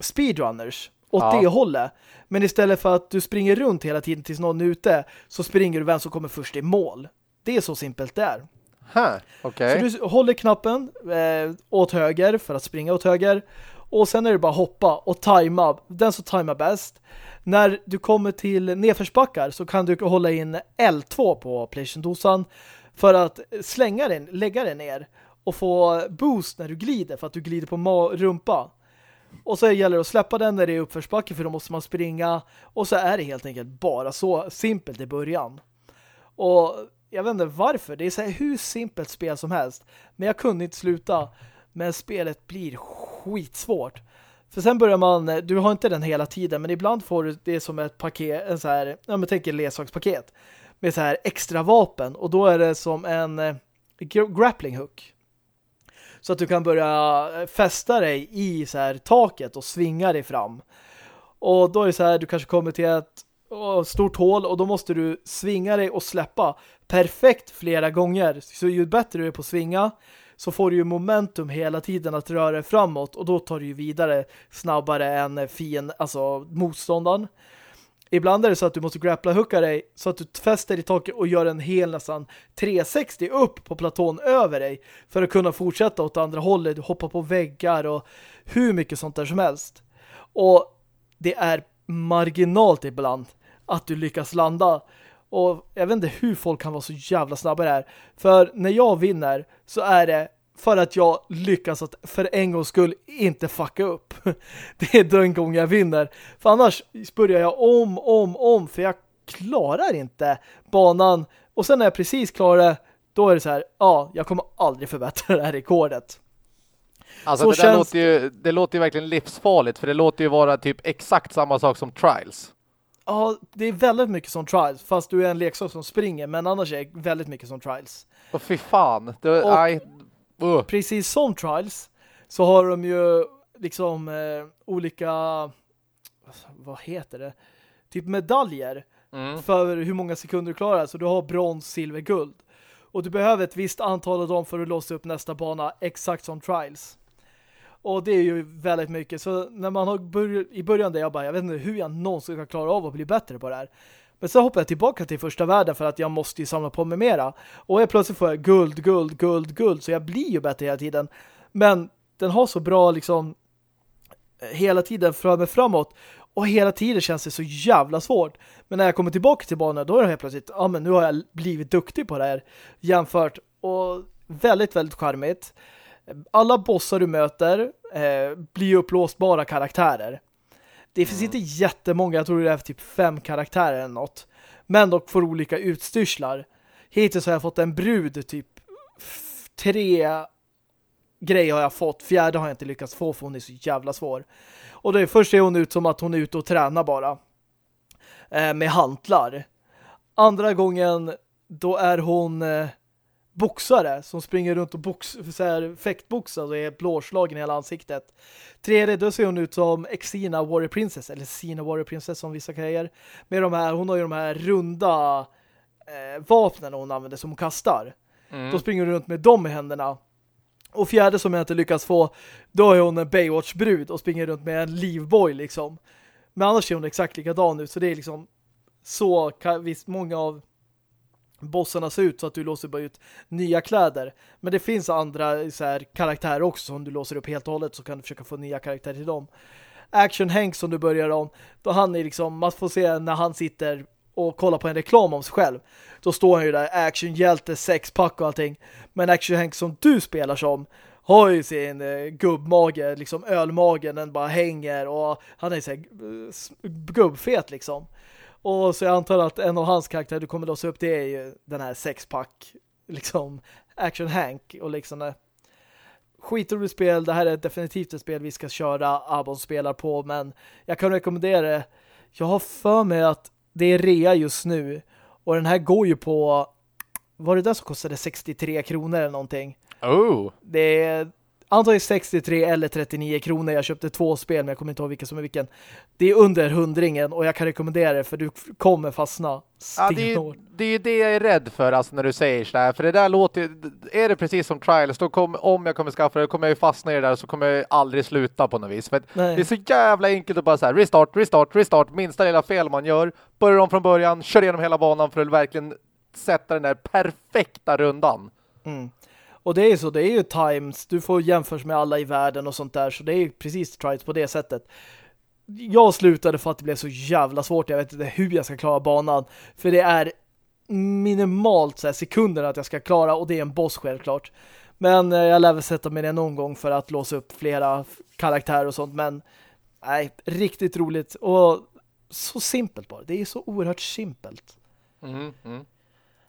S1: speedrunners åt
S2: Ja.
S1: det hållet. Men istället för att du springer runt hela tiden tills någon är ute så springer du vem som kommer först i mål. Det är så simpelt det är.
S2: Huh, okej.
S1: Så du håller knappen eh, åt höger för att springa åt höger. Och sen är det bara hoppa och tajma. Den som tajmar bäst. När du kommer till nedförsbackar så kan du hålla in L2 på Playstation-dosan för att slänga den, lägga den ner och få boost när du glider för att du glider på rumpa. Och så gäller det att släppa den när det är uppförsbacke för då måste man springa. Och så är det helt enkelt bara så simpelt i början. Och jag vet inte varför. Det är så här hur simpelt spel som helst. Men jag kunde inte sluta. Men spelet blir skitsvårt. För sen börjar man, du har inte den hela tiden, men ibland får du det som ett paket, en så här, ja men tänk en med så här extra vapen. Och då är det som en eh, grappling hook. Så att du kan börja eh, fästa dig i så här taket och svinga dig fram. Och då är det så här, du kanske kommer till ett eh, stort hål och då måste du svinga dig och släppa perfekt flera gånger. Så ju bättre du är på att svinga så får du ju momentum hela tiden att röra dig framåt och då tar du ju vidare snabbare än fin, alltså motståndaren. Ibland är det så att du måste grappla hooka dig så att du fäster i taket och gör en hel nästan 360 upp på platån över dig för att kunna fortsätta åt andra hållet, hoppa på väggar och hur mycket sånt där som helst. Och det är marginalt ibland att du lyckas landa. Och jag vet inte hur folk kan vara så jävla snabba där. För när jag vinner så är det för att jag lyckas att för en gångs skull inte fucka upp. Det är den gång jag vinner. För annars börjar jag om, om, om. För jag klarar inte banan. Och sen när jag precis klarar det, då är det så här, ja, jag kommer aldrig förbättra det här rekordet.
S2: Alltså
S1: Så
S2: det
S1: känns-
S2: låter ju, det låter ju verkligen livsfarligt för det låter ju vara typ exakt samma sak som Trials.
S1: Ja, det är väldigt mycket som Trials. Fast du är en leksak som springer. Men annars är det väldigt mycket som Trials.
S2: Och fy fan. Det,
S1: Och-
S2: nej. Uh.
S1: precis som Trials så har de ju liksom eh, olika vad heter det? Typ medaljer
S2: Mm.
S1: för hur många sekunder du klarar. Så du har brons, silver, guld. Och du behöver ett visst antal av dem för att låsa upp nästa bana exakt som Trials. Och det är ju väldigt mycket. Så när man har börjat, i början där jag bara, jag vet inte hur jag någonsin ska klara av att bli bättre på det här. Men så hoppar jag tillbaka till första världen för att jag måste ju samla på mig mera. Och jag plötsligt får jag guld, guld, guld, guld. Så jag blir ju bättre hela tiden. Men den har så bra liksom eh, hela tiden för mig framåt. Och hela tiden känns det så jävla svårt. Men när jag kommer tillbaka till banan då är det helt plötsligt, ja men nu har jag blivit duktig på det här jämfört. Och väldigt, väldigt charmigt. Alla bossar du möter eh, blir upplåsbara karaktärer. Det finns mm. inte jättemånga, jag tror det är typ fem karaktärer eller något. Men de får olika utstyrslar. Hittills har jag fått en brud, typ tre grejer har jag fått. Fjärde har jag inte lyckats få för hon är så jävla svår. Och då är först ser hon ut som att hon är ute och tränar bara. Eh, med hantlar. Andra gången då är hon eh, boxare som springer runt och box, så här, fäktboxar och är blåslagen i hela ansiktet. Tredje, då ser hon ut som Exina Warrior Princess, eller Sina Warrior Princess som vissa säger. Med de här, hon har ju de här runda eh, vapnen hon använder som hon kastar. Mm. Då springer hon runt med dem i händerna. Och fjärde som jag inte lyckas få, då är hon en Baywatch-brud och springer runt med en livboy liksom. Men annars ser hon exakt likadan ut, så det är liksom så visst många av bossarna ser ut så att du låser bara ut nya kläder. Men det finns andra så här, karaktärer också som du låser upp helt och hållet så kan du försöka få nya karaktärer till dem. Action Hank som du börjar om, då han är liksom, man får se när han sitter och kollar på en reklam om sig själv. Då står han ju där, actionhjälte, sexpack och allting. Men Action Hank som du spelar som har ju sin eh, gubbmage, liksom ölmagen, den bara hänger och han är så här, eh, gubbfet liksom. Och så jag antar att en av hans karaktärer du kommer låsa upp det är ju den här sexpack liksom Action Hank och liksom skitroligt spel, det här är definitivt ett spel vi ska köra Abon spelar på men jag kan rekommendera det. Jag har för mig att det är rea just nu och den här går ju på var det där som kostade 63 kronor eller någonting?
S2: Oh.
S1: Det är antagligen 63 eller 39 kronor. Jag köpte två spel men jag kommer inte ihåg vilken som är vilken. Det är under hundringen och jag kan rekommendera det för du kommer fastna
S2: ja, det, är, det är det jag är rädd för alltså, när du säger sådär. För det där låter är det precis som Trials då kom, om jag kommer skaffa det kommer jag ju fastna i det där så kommer jag aldrig sluta på något vis. För det är så jävla enkelt att bara säga restart, restart, restart. Minsta lilla fel man gör. Börjar om från början, kör igenom hela banan för att verkligen sätta den där perfekta rundan.
S1: Mm. Och det är så, det är ju times, du får jämförs med alla i världen och sånt där, så det är ju precis trials på det sättet. Jag slutade för att det blev så jävla svårt, jag vet inte hur jag ska klara banan, för det är minimalt så här, sekunder att jag ska klara, och det är en boss självklart. Men eh, jag lär väl sätta mig det någon gång för att låsa upp flera karaktärer och sånt, men nej, riktigt roligt och så simpelt bara. Det är så oerhört simpelt.
S2: Mm, mm.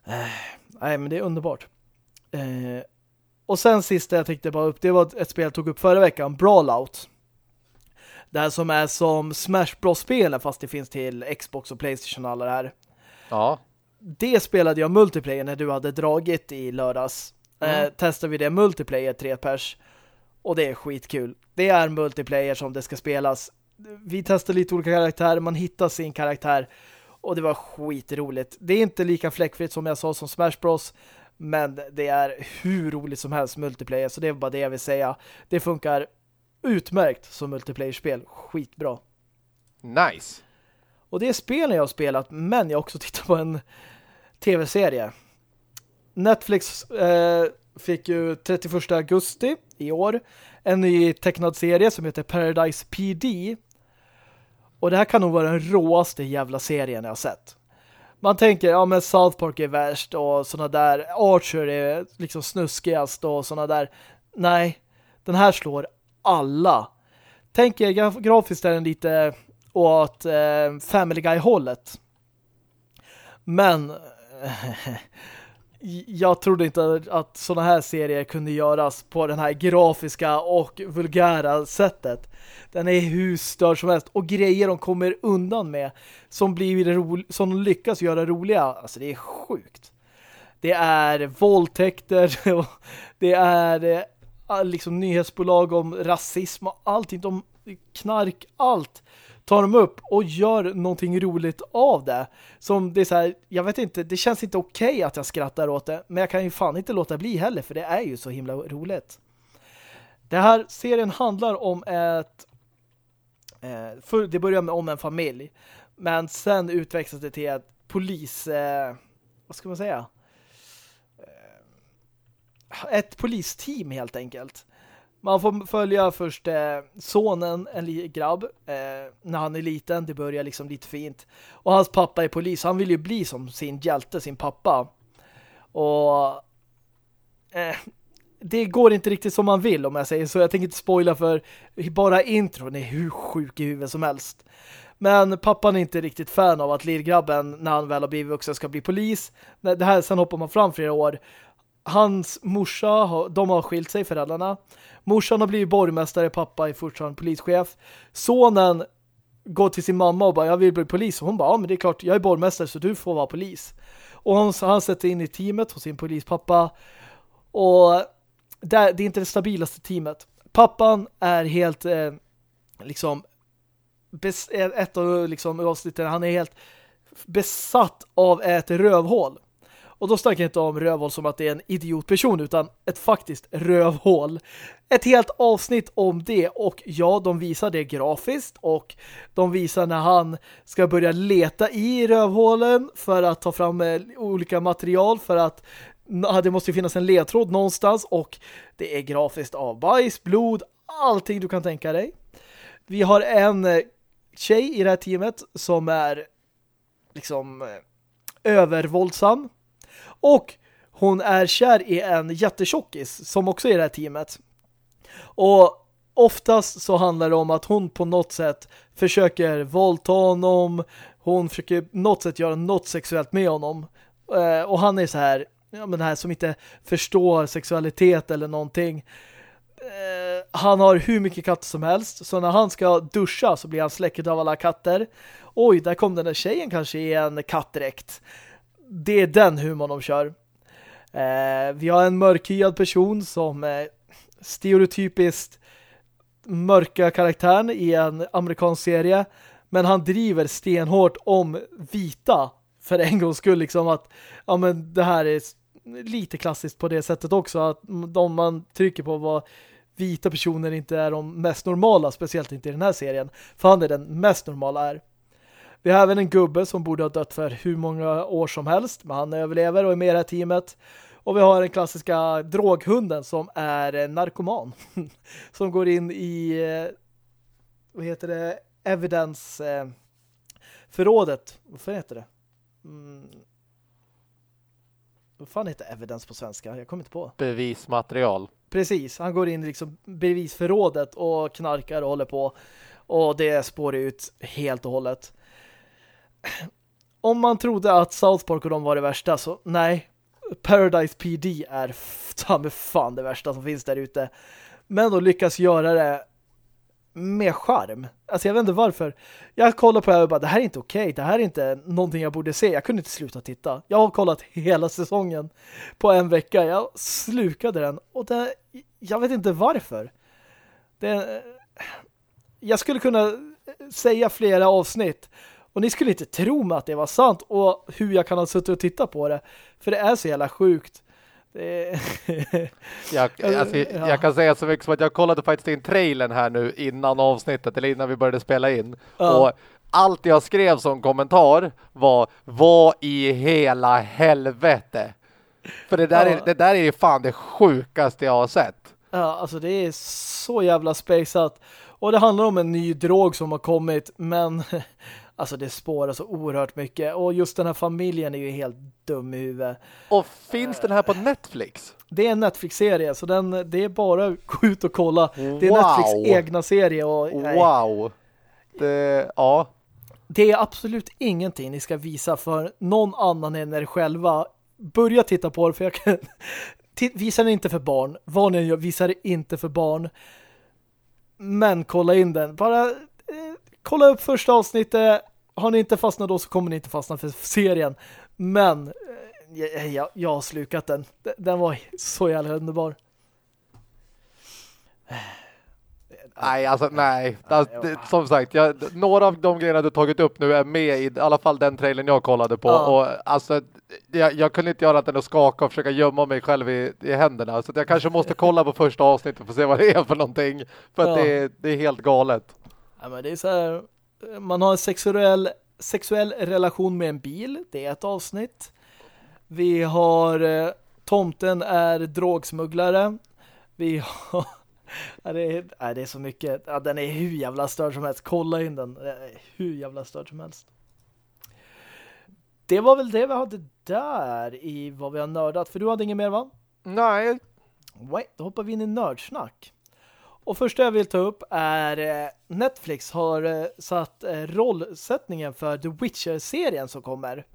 S1: Äh, nej, men det är underbart. Eh, och sen sista jag tänkte bara upp, det var ett spel jag tog upp förra veckan, Brawlout. Det här som är som Smash Bros-spelen fast det finns till Xbox och Playstation och alla det här.
S2: Ja.
S1: Det spelade jag multiplayer när du hade dragit i lördags. Mm. Eh, testade vi det multiplayer tre pers. Och det är skitkul. Det är multiplayer som det ska spelas. Vi testade lite olika karaktärer, man hittar sin karaktär. Och det var skitroligt. Det är inte lika fläckfritt som jag sa som Smash Bros. Men det är hur roligt som helst multiplayer. Så det är bara det jag vill säga. Det funkar utmärkt som multiplayer-spel. Skitbra.
S2: Nice.
S1: Och det är spelen jag har spelat. Men jag har också tittat på en tv-serie. Netflix eh, fick ju 31 augusti i år en ny tecknad serie som heter Paradise PD. Och det här kan nog vara den råaste jävla serien jag har sett man tänker, ja men South Park är värst och sådana där, Archer är liksom snuskigast och sådana där. Nej, den här slår alla. Tänk er, grafiskt är den lite åt eh, Family Guy-hållet. Men jag trodde inte att sådana här serier kunde göras på den här grafiska och vulgära sättet. Den är hur störd som helst. Och grejer de kommer undan med som, blir som de lyckas göra roliga. Alltså det är sjukt. Det är våldtäkter och det är eh, liksom nyhetsbolag om rasism och allting. De knark, allt tar de upp och gör någonting roligt av det. Som det är så här, jag vet inte, det känns inte okej okay att jag skrattar åt det, men jag kan ju fan inte låta bli heller för det är ju så himla roligt. Det här serien handlar om ett eh, för det börjar med om en familj men sen utvecklas det till ett polis... Eh, vad ska man säga? Eh, ett polisteam helt enkelt. Man får följa först eh, sonen, en grabb, eh, när han är liten. Det börjar liksom lite fint. Och hans pappa är polis. Han vill ju bli som sin hjälte, sin pappa. Och eh, det går inte riktigt som man vill om jag säger så. Jag tänker inte spoila för bara intron är hur sjuk i huvudet som helst. Men pappan är inte riktigt fan av att lillgrabben när han väl har blivit vuxen ska bli polis. Det här, sen hoppar man fram flera år. Hans morsa, de har skilt sig, föräldrarna. Morsan har blivit borgmästare, pappa är fortfarande polischef. Sonen går till sin mamma och bara, jag vill bli polis. Och hon bara, ja men det är klart, jag är borgmästare så du får vara polis. Och han, han sätter in i teamet hos sin polispappa. Och det, det är inte det stabilaste teamet. Pappan är helt eh, liksom ett av liksom, avsnitten, han är helt besatt av ett rövhål. Och då snackar jag inte om rövhål som att det är en idiotperson utan ett faktiskt rövhål. Ett helt avsnitt om det och ja, de visar det grafiskt och de visar när han ska börja leta i rövhålen för att ta fram eh, olika material för att det måste finnas en ledtråd någonstans och det är grafiskt av bajs, blod, allting du kan tänka dig. Vi har en eh, tjej i det här teamet som är liksom eh, övervåldsam och hon är kär i en jättetjockis som också är i det här teamet. Och oftast så handlar det om att hon på något sätt försöker våldta honom. Hon försöker på något sätt göra något sexuellt med honom. Eh, och han är så här, ja men det här som inte förstår sexualitet eller någonting. Eh, han har hur mycket katter som helst. Så när han ska duscha så blir han släcket av alla katter. Oj, där kom den där tjejen kanske i en kattdräkt det är den humorn de kör. Eh, vi har en mörkhyad person som eh, stereotypiskt mörka karaktären i en amerikansk serie. Men han driver stenhårt om vita för en gångs skull liksom att ja men det här är lite klassiskt på det sättet också att de man trycker på vad vita personer inte är de mest normala, speciellt inte i den här serien. För han är den mest normala är. Vi har även en gubbe som borde ha dött för hur många år som helst, men han överlever och är med i teamet. Och vi har den klassiska droghunden som är narkoman. som går in i eh, vad heter det? Evidence eh, förrådet. Vad heter det? Mm. Vad fan heter evidence på svenska? Jag kommer inte på.
S2: Bevismaterial.
S1: Precis, han går in i liksom bevisförrådet och knarkar och håller på. Och det spår ut helt och hållet om man trodde att South Park och de var det värsta så nej, Paradise PD är fan, fan det värsta som finns där ute. Men de lyckas göra det med charm. Alltså jag vet inte varför. Jag kollar på det här och bara, det här är inte okej. Okay. Det här är inte någonting jag borde se. Jag kunde inte sluta titta. Jag har kollat hela säsongen på en vecka. Jag slukade den. Och det, jag vet inte varför. Det, jag skulle kunna säga flera avsnitt och ni skulle inte tro mig att det var sant och hur jag kan ha suttit och tittat på det. För det är så jävla sjukt.
S2: Är... jag, alltså, ja. jag, kan säga så mycket som att jag kollade faktiskt in trailern här nu innan avsnittet eller innan vi började spela in. Ja. Och allt jag skrev som kommentar var vad i hela helvete. För det där, ja. är, det där är fan det sjukaste jag har sett.
S1: Ja, alltså det är så jävla spejsat. Och det handlar om en ny drog som har kommit, men Alltså det spårar så oerhört mycket. Och just den här familjen är ju helt dum i huvudet.
S2: Och finns den här på Netflix?
S1: Det är en Netflix-serie så den, det är bara gå ut och kolla. Det är wow. Netflix egna serie. Och,
S2: wow! Det, ja.
S1: Det är absolut ingenting ni ska visa för någon annan än er själva. Börja titta på det för jag kan... Visa den inte för barn. Vad ni gör, visa det inte för barn. Men kolla in den. Bara kolla upp första avsnittet. Har ni inte fastnat då så kommer ni inte fastna för serien. Men eh, jag, jag har slukat den. Den var så jävla underbar.
S2: Nej, alltså nej. Alltså, det, som sagt, jag, några av de grejerna du tagit upp nu är med i, i alla fall den trailern jag kollade på. Ja. Och alltså, jag, jag, kunde inte göra annat än att skaka och försöka gömma mig själv i, i händerna. Så jag kanske måste kolla på första avsnittet för att se vad det är för någonting. För ja. det, det är helt galet.
S1: Ja, men det är så här, man har en sexuell sexuell relation med en bil. Det är ett avsnitt. Vi har eh, tomten är drogsmugglare. Vi har ja, det, är, ja, det är så mycket. Ja, den är hur jävla störd som helst. Kolla in den. Hur jävla störd som helst. Det var väl det vi hade där i vad vi har nördat. För du hade inget mer va?
S2: Nej.
S1: Wait, då hoppar vi in i nördsnack. Och första jag vill ta upp är eh, Netflix har eh, satt eh, rollsättningen för The Witcher-serien som kommer.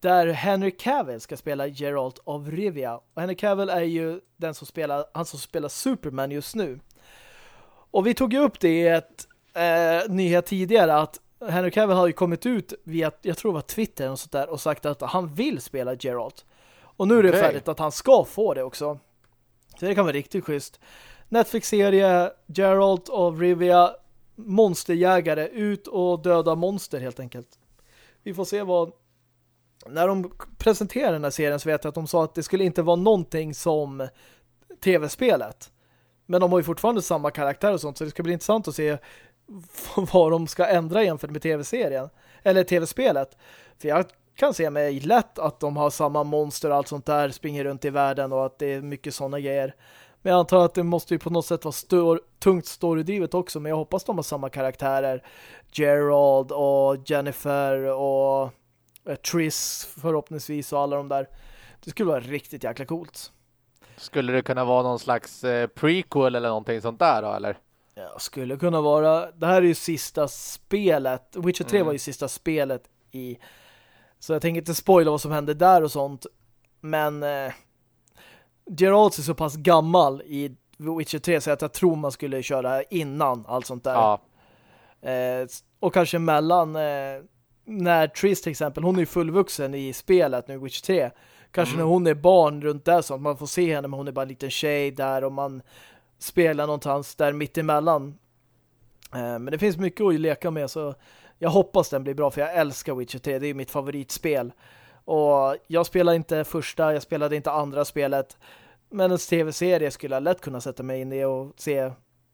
S1: Där Henry Cavill ska spela Geralt of Rivia. Och Henry Cavill är ju den som spelar, han som spelar Superman just nu. Och vi tog ju upp det i ett eh, nyhet tidigare att Henry Cavill har ju kommit ut via, jag tror det var Twitter och, sånt där, och sagt att han vill spela Geralt. Och nu är det okay. färdigt att han ska få det också. Så det kan vara riktigt schysst. Netflix-serie, Geralt of Rivia, monsterjägare, ut och döda monster helt enkelt. Vi får se vad... När de presenterade den här serien så vet jag att de sa att det skulle inte vara någonting som tv-spelet. Men de har ju fortfarande samma karaktär och sånt så det ska bli intressant att se vad de ska ändra jämfört med tv-serien. Eller tv-spelet. För jag kan se mig lätt att de har samma monster och allt sånt där springer runt i världen och att det är mycket sådana grejer. Men jag antar att det måste ju på något sätt vara stor, tungt storydrivet också. Men jag hoppas de har samma karaktärer. Gerald och Jennifer och eh, Triss förhoppningsvis och alla de där. Det skulle vara riktigt jäkla coolt.
S2: Skulle det kunna vara någon slags eh, prequel eller någonting sånt där då, eller?
S1: Ja, skulle kunna vara. Det här är ju sista spelet. Witcher 3 mm. var ju sista spelet i... Så jag tänker inte spoila vad som hände där och sånt. Men eh, Geralt är så pass gammal i Witcher 3 så att jag tror man skulle köra innan allt sånt där. Ja. Eh, och kanske mellan eh, när Triss till exempel, hon är fullvuxen i spelet nu Witcher 3. Kanske mm. när hon är barn runt där så att man får se henne men hon är bara en liten tjej där och man spelar någonstans där mitt emellan. Eh, men det finns mycket att leka med så jag hoppas den blir bra för jag älskar Witcher 3, det är mitt favoritspel. Och jag spelar inte första, jag spelade inte andra spelet. Men en tv-serie skulle jag lätt kunna sätta mig in i och se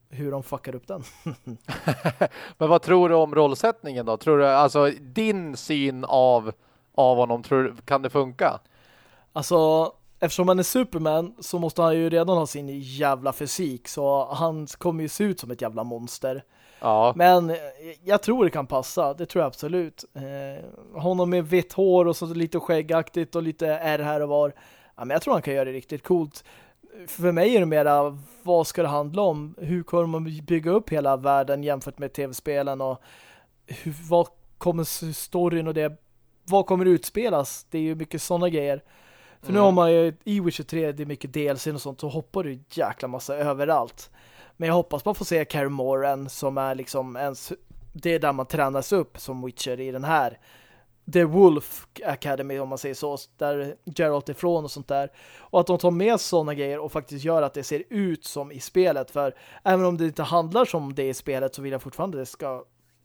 S1: hur de fuckar upp den.
S2: men vad tror du om rollsättningen då? Tror du, alltså din syn av, av honom, tror, kan det funka?
S1: Alltså, eftersom han är Superman så måste han ju redan ha sin jävla fysik. Så han kommer ju se ut som ett jävla monster. Ja. Men eh, jag tror det kan passa, det tror jag absolut. Eh, honom med vitt hår och så lite skäggaktigt och lite ärr här och var. Ja, men jag tror han kan göra det riktigt coolt. För mig är det mera, vad ska det handla om? Hur kommer man bygga upp hela världen jämfört med tv-spelen och hur, vad kommer storyn och det, vad kommer utspelas? Det är ju mycket sådana grejer. För mm. nu har man ju i Witcher 3, det är mycket DLC och sånt, så hoppar du jäkla massa överallt. Men jag hoppas man får se Carrie Moran som är liksom ens, det är där man tränas upp som Witcher i den här The Wolf Academy om man säger så, där Geralt är ifrån och sånt där. Och att de tar med sådana grejer och faktiskt gör att det ser ut som i spelet. För även om det inte handlar som det i spelet så vill jag fortfarande det ska,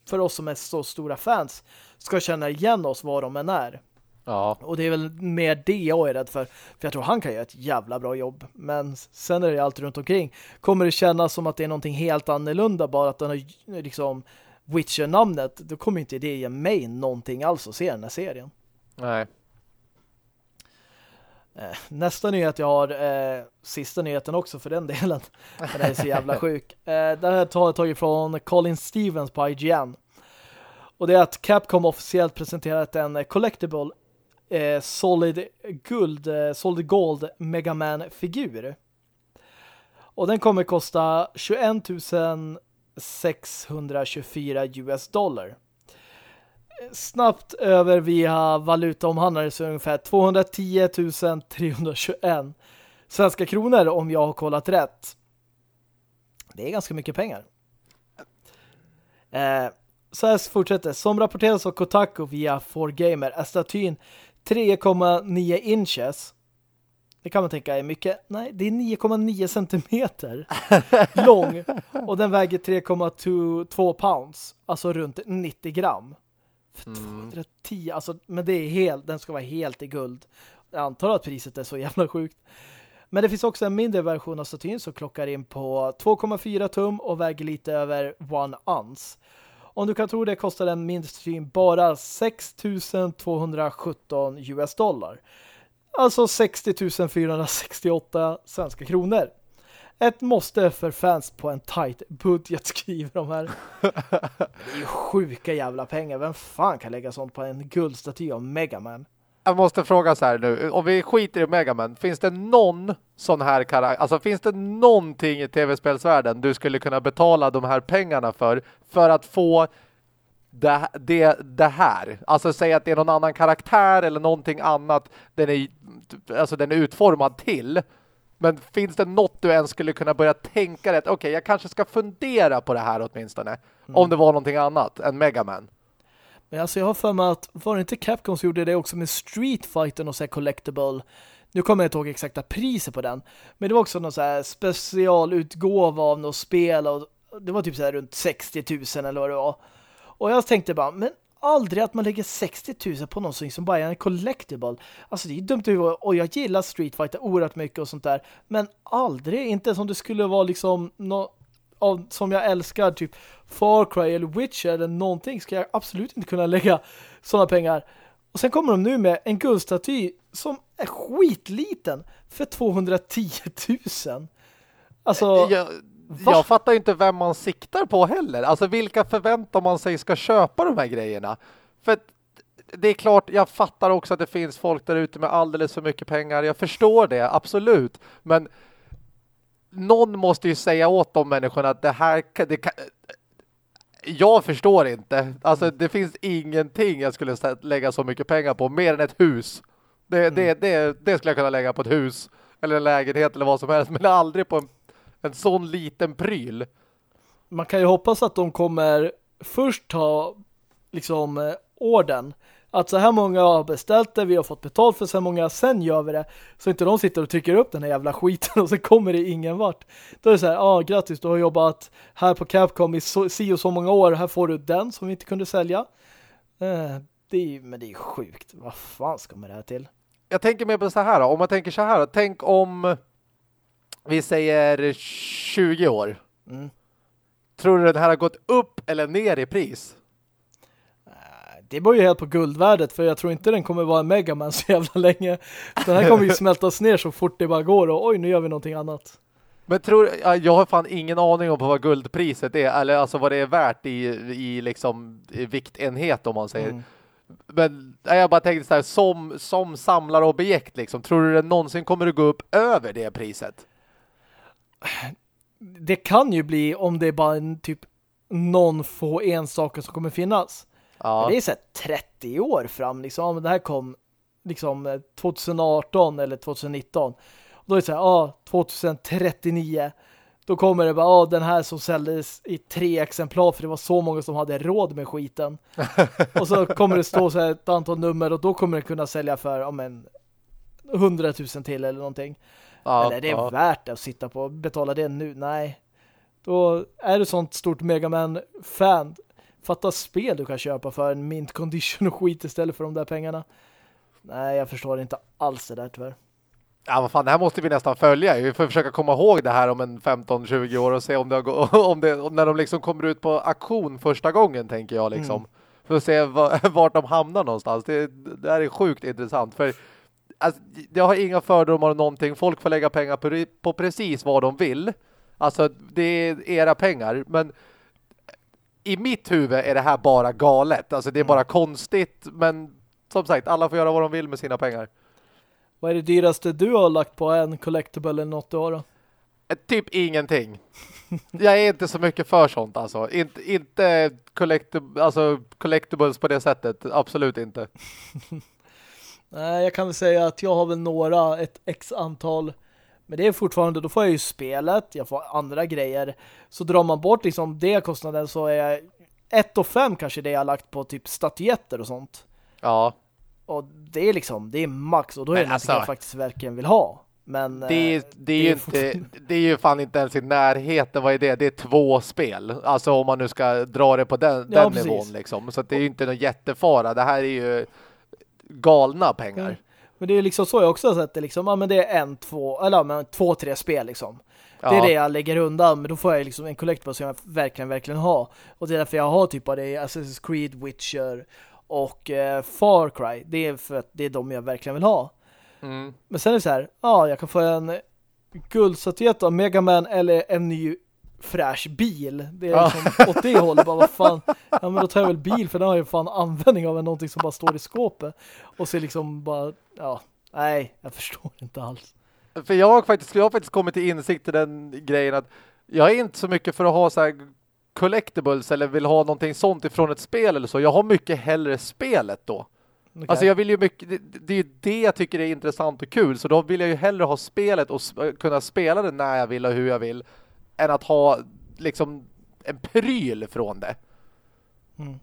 S1: för oss som är så stora fans, ska känna igen oss vad de än är. Ja. Och det är väl mer det jag är rädd för. För jag tror han kan göra ett jävla bra jobb. Men sen är det allt runt omkring. Kommer det kännas som att det är någonting helt annorlunda bara att den har liksom Witcher-namnet, då kommer inte det ge mig någonting alls att se den här serien.
S2: Nej.
S1: Eh, nästa nyhet jag har, eh, sista nyheten också för den delen. Den är så jävla sjuk. Eh, det här tar jag tagit från Colin Stevens på IGN. Och det är att Capcom officiellt presenterat en collectible eh, Solid Guld, eh, Solid Gold Mega Man-figur. Och den kommer kosta 21 624 US dollar. Snabbt över via valutaomhandlare så ungefär 210 321 svenska kronor om jag har kollat rätt. Det är ganska mycket pengar. Eh, så här fortsätter. Som rapporteras av Kotaku via 4Gamer är statyn 3,9 inches. Det kan man tänka är mycket. Nej, det är 9,9 centimeter lång. Och den väger 3,2 pounds. Alltså runt 90 gram. För 210, mm. alltså, men det är helt, den ska vara helt i guld. Jag antar att priset är så jävla sjukt. Men det finns också en mindre version av statyn som klockar in på 2,4 tum och väger lite över 1 ounce. Om du kan tro det kostar en mainstream bara 6217 US dollar. Alltså 60 468 svenska kronor. Ett måste för fans på en tight budget skriver de här. Det är ju sjuka jävla pengar. Vem fan kan lägga sånt på en guldstaty av Megaman?
S2: Jag måste fråga så här nu. Om vi skiter i Megaman. Finns det någon sån här karaktär? Alltså finns det någonting i tv-spelsvärlden du skulle kunna betala de här pengarna för? För att få det, det, det här. Alltså säga att det är någon annan karaktär eller någonting annat den är, alltså den är utformad till. Men finns det något du ens skulle kunna börja tänka dig okej, okay, jag kanske ska fundera på det här åtminstone. Mm. Om det var någonting annat än Megaman.
S1: Men alltså jag har för mig att var det inte Capcom som gjorde det också med Street Fighter och så här collectible nu kommer jag inte ihåg exakta priser på den. Men det var också någon så här specialutgåva av något spel och det var typ så här runt 60 000 eller vad det var. Och jag tänkte bara, men aldrig att man lägger 60 000 på någonting som bara är en collectible. Alltså det är dumt och jag gillar Street Fighter oerhört mycket och sånt där. Men aldrig, inte som det skulle vara liksom något av, som jag älskar, typ Far Cry eller Witcher eller någonting ska jag absolut inte kunna lägga sådana pengar. Och sen kommer de nu med en guldstaty som är skitliten för 210 000. Alltså...
S2: Jag, jag fattar inte vem man siktar på heller. Alltså vilka förväntar man sig ska köpa de här grejerna? För det är klart, jag fattar också att det finns folk där ute med alldeles för mycket pengar. Jag förstår det, absolut. Men någon måste ju säga åt de människorna att det här det kan, jag förstår inte. Alltså det finns ingenting jag skulle lägga så mycket pengar på mer än ett hus. Det, mm. det, det, det skulle jag kunna lägga på ett hus eller en lägenhet eller vad som helst men aldrig på en en sån liten pryl.
S1: Man kan ju hoppas att de kommer först ta liksom eh, orden. Att så här många har beställt det, vi har fått betalt för så här många, sen gör vi det. Så inte de sitter och trycker upp den här jävla skiten och så kommer det ingen vart. Då är det så här, ja ah, grattis, du har jobbat här på Capcom i så, si och så många år, här får du den som vi inte kunde sälja. Eh, det är, men det är sjukt, vad fan ska man det här till?
S2: Jag tänker mer på så här, om man tänker så här, tänk om vi säger 20 år. Mm. Tror du den här har gått upp eller ner i pris?
S1: Det beror ju helt på guldvärdet för jag tror inte den kommer vara en Megaman så jävla länge. Den här kommer ju smältas ner så fort det bara går och oj, nu gör vi någonting annat.
S2: Men tror jag har fan ingen aning om vad guldpriset är eller alltså vad det är värt i, i liksom i viktenhet om man säger. Mm. Men jag bara tänkte så här, som, som samlarobjekt liksom, tror du det någonsin kommer att gå upp över det priset?
S1: det kan ju bli om det är bara en typ någon få ensaker som kommer finnas. Ja. Men det är så 30 år fram liksom. Om det här kom liksom 2018 eller 2019. Och då är det så här, ja, 2039. Då kommer det bara, ja, den här som säljdes i tre exemplar för det var så många som hade råd med skiten. och så kommer det stå så här ett antal nummer och då kommer det kunna sälja för, om en 100 000 till eller någonting. Ja, Eller är det ja. värt att sitta på och betala det nu? Nej. Då är du sånt stort Megaman-fan. Fatta spel du kan köpa för en mint condition och skit istället för de där pengarna. Nej, jag förstår inte alls det där tyvärr.
S2: Ja, vad fan, det här måste vi nästan följa. Vi får försöka komma ihåg det här om en 15-20 år och se om det, har, om det när de liksom kommer ut på aktion första gången, tänker jag liksom. Mm. För att se vart de hamnar någonstans. Det, det här är sjukt intressant. För alltså, jag har inga fördomar om någonting. Folk får lägga pengar på, på precis vad de vill. Alltså, det är era pengar. Men i mitt huvud är det här bara galet. Alltså, det är bara mm. konstigt. Men som sagt, alla får göra vad de vill med sina pengar.
S1: Vad är det dyraste du har lagt på en collectible eller något du har då?
S2: Eh, typ ingenting. jag är inte så mycket för sånt alltså. Inte, inte collectib alltså, collectibles på det sättet. Absolut inte.
S1: Nej, jag kan väl säga att jag har väl några, ett x antal. Men det är fortfarande, då får jag ju spelet, jag får andra grejer. Så drar man bort liksom det kostnaden så är jag 1 och 5 kanske det jag har lagt på typ statyetter och sånt.
S2: Ja.
S1: Och det är liksom, det är max och då är Men det alltså, jag faktiskt verkligen vill ha. Men,
S2: det, är, eh, det, är ju inte, det är ju fan inte ens i närheten. Vad är det? Det är två spel. Alltså om man nu ska dra det på den, ja, den nivån liksom. Så det är ju inte någon jättefara. Det här är ju galna pengar.
S1: Men det är liksom så jag också har sett det liksom, ja men det är en, två, eller ja, men två, tre spel liksom. Ja. Det är det jag lägger undan, men då får jag liksom en collectible som jag verkligen, verkligen har. Och det är därför jag har typ av det Assassin's Creed, Witcher och eh, Far Cry. Det är för att det är de jag verkligen vill ha. Mm. Men sen är det så här, ja, jag kan få en guldstatyett av Mega Man eller en ny fräsch bil. Det är liksom ja. åt det hållet. Bara, vad fan? Ja, men då tar jag väl bil för den har ju fan användning av någonting som bara står i skåpet. Och så liksom bara, ja, nej, jag förstår inte alls.
S2: För jag har faktiskt, jag har faktiskt kommit till insikt i den grejen att jag är inte så mycket för att ha så här collectibles eller vill ha någonting sånt ifrån ett spel eller så. Jag har mycket hellre spelet då. Okay. Alltså jag vill ju mycket, det, det är ju det jag tycker är intressant och kul. Så då vill jag ju hellre ha spelet och kunna spela det när jag vill och hur jag vill. Än att ha liksom en pryl från det.
S1: Mm.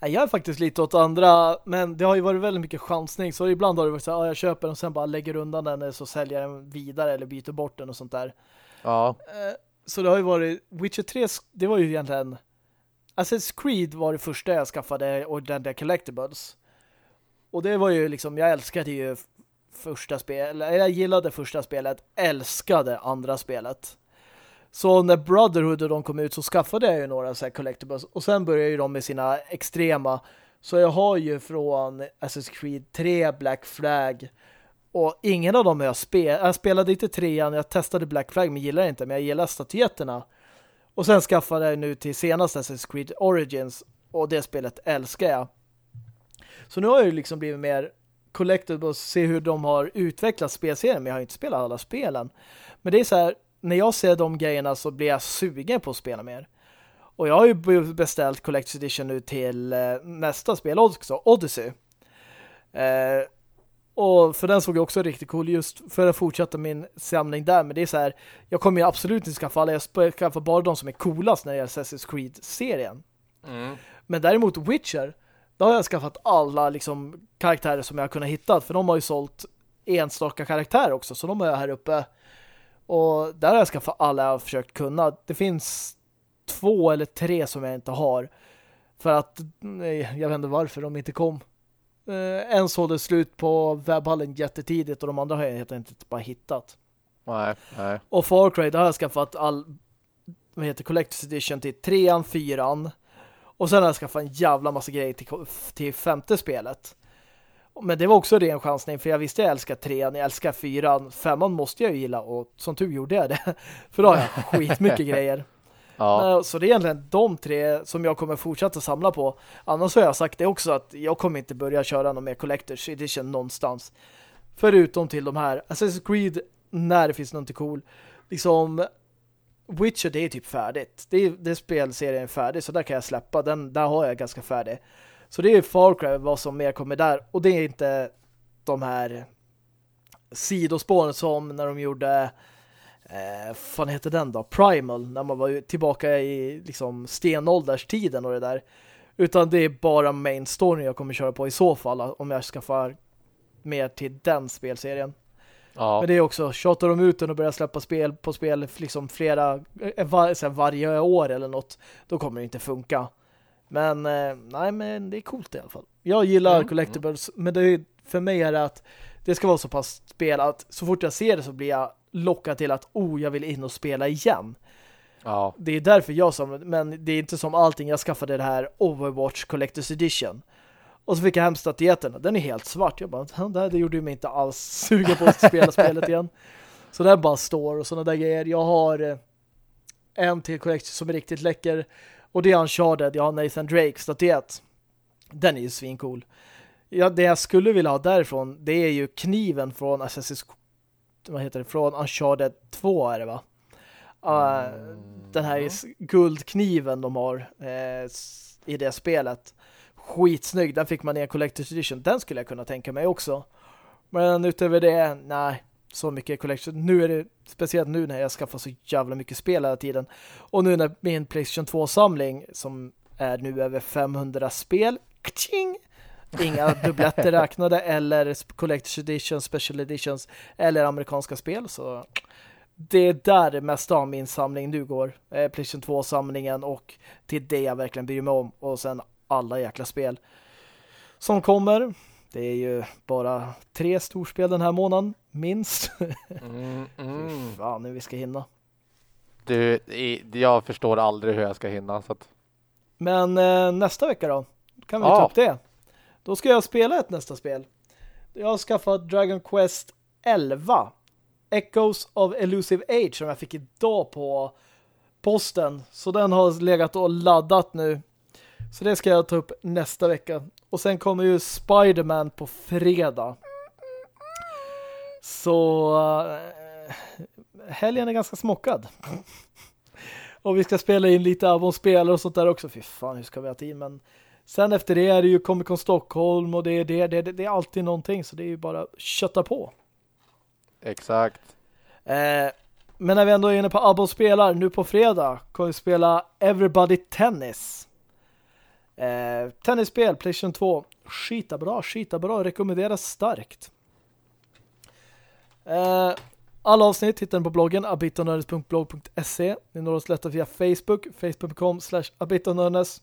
S1: Jag är faktiskt lite åt andra, men det har ju varit väldigt mycket chansning. Så ibland har det varit så att jag köper den och sen bara lägger undan den eller så säljer den vidare eller byter bort den och sånt där.
S2: Ja.
S1: Eh, så det har ju varit, Witcher 3, det var ju egentligen Assassin's Creed var det första jag skaffade och den där Collectibles. Och det var ju liksom, jag älskade ju första spelet, jag gillade första spelet, älskade andra spelet. Så när Brotherhood och de kom ut så skaffade jag ju några så här collectibles och sen började ju de med sina extrema. Så jag har ju från Assassin's Creed 3, Black Flag och ingen av dem har jag spelat. Jag spelade inte trean, jag testade Black Flag men gillar inte, men jag gillar statyetterna. Och sen skaffade jag nu till senaste Assassin's Creed Origins och det spelet älskar jag. Så nu har jag ju liksom blivit mer collectibles, och se hur de har utvecklat spelserien, men jag har inte spelat alla spelen. Men det är så här, när jag ser de grejerna så blir jag sugen på att spela mer. Och jag har ju beställt Collector's Edition nu till eh, nästa spel också, Odyssey. Eh, och för den såg jag också riktigt cool just för att fortsätta min samling där. Men det är så här, jag kommer ju absolut inte skaffa alla. Jag skaffar bara de som är coolast när det gäller Assassin's Creed-serien. Mm. Men däremot Witcher, då har jag skaffat alla liksom, karaktärer som jag har kunnat hitta. För de har ju sålt enstaka karaktärer också. Så de har jag här uppe. Och där har jag skaffat alla jag har försökt kunna. Det finns två eller tre som jag inte har. För att, jag vet inte varför de inte kom. Eh, en sålde slut på webbhallen jättetidigt och de andra har jag helt enkelt bara hittat.
S2: Nej, nej.
S1: Och Far Cry, där har jag skaffat all vad heter Collector's Edition till trean, fyran. Och sen har jag skaffat en jävla massa grejer till, till femte spelet. Men det var också ren chansning för jag visste jag älskar trean, jag älskar fyran. Femman måste jag ju gilla och som tur gjorde jag det. för då har jag skitmycket grejer. Ja. Eh, så det är egentligen de tre som jag kommer fortsätta samla på. Annars har jag sagt det också att jag kommer inte börja köra någon mer Collectors Edition någonstans. Förutom till de här Assassin's Creed när det finns något cool. Liksom Witcher det är typ färdigt. Det, är, det spelserien är färdig så där kan jag släppa. Den, där har jag ganska färdig. Så det är Far Cry vad som mer kommer där. Och det är inte de här sidospåren som när de gjorde eh, fan heter den då? Primal, när man var tillbaka i liksom stenålderstiden och det där. Utan det är bara main story jag kommer köra på i så fall om jag skaffar mer till den spelserien. Ja. Men det är också, tjatar de ut den och börjar släppa spel på spel liksom flera, eh, var, varje år eller något, då kommer det inte funka. Men eh, nej, men det är coolt i alla fall. Jag gillar mm. collectibles, men det är, för mig är det att det ska vara så pass spel att så fort jag ser det så blir jag lockad till att oh, jag vill in och spela igen. Ja. Det är därför jag som, men det är inte som allting, jag skaffade det här Overwatch Collector's Edition. Och så fick jag hem statyeterna. Den är helt svart. Jag bara, det, här, det gjorde mig inte alls sugen på att spela spelet igen. Så den bara står och sådana där grejer. Jag har eh, en till collection som är riktigt läcker. Och det är Uncharted. Jag har Nathan Drake statyett. Den är ju svincool. Ja, det jag skulle vilja ha därifrån det är ju kniven från Assassin's vad heter det? Från Uncharted 2 är det va? Uh, den här guldkniven de har uh, i det spelet. Skitsnygg. Den fick man i en Collector's Edition. Den skulle jag kunna tänka mig också. Men utöver det, nej. Så mycket collection. Nu är det speciellt nu när jag skaffar så jävla mycket spel hela tiden. Och nu när min Playstation 2-samling som är nu över 500 spel. Kaching! Inga dubbletter räknade eller Collector's Edition, Special Editions eller amerikanska spel. Så det är där det mesta av min samling nu går. Eh, Playstation 2-samlingen och till det jag verkligen bryr mig om. Och sen alla jäkla spel som kommer. Det är ju bara tre storspel den här månaden, minst. Mm, mm. Fan, nu vi ska hinna.
S2: Du, jag förstår aldrig hur jag ska hinna. Så att...
S1: Men eh, nästa vecka då? Kan vi ja. ta upp det? Då ska jag spela ett nästa spel. Jag har skaffat Dragon Quest 11. Echoes of Elusive Age som jag fick idag på posten. Så den har legat och laddat nu. Så det ska jag ta upp nästa vecka. Och sen kommer ju Spiderman på fredag. Så äh, helgen är ganska smockad. och vi ska spela in lite av och spelare och sånt där också. Fy fan, hur ska vi ha tid? Men sen efter det är det ju Comic Con Stockholm och det är, det, det, det är alltid någonting. Så det är ju bara kötta på.
S2: Exakt.
S1: Eh, men när vi ändå är inne på Abo spelar, nu på fredag kommer vi spela Everybody Tennis. Eh, tennisspel, Playstation 2. Skita bra, skita bra. Rekommenderas starkt. Eh, alla avsnitt hittar ni på bloggen abitonördes.blog.se Ni når oss lättare via Facebook, facebook.com slash abitonördes.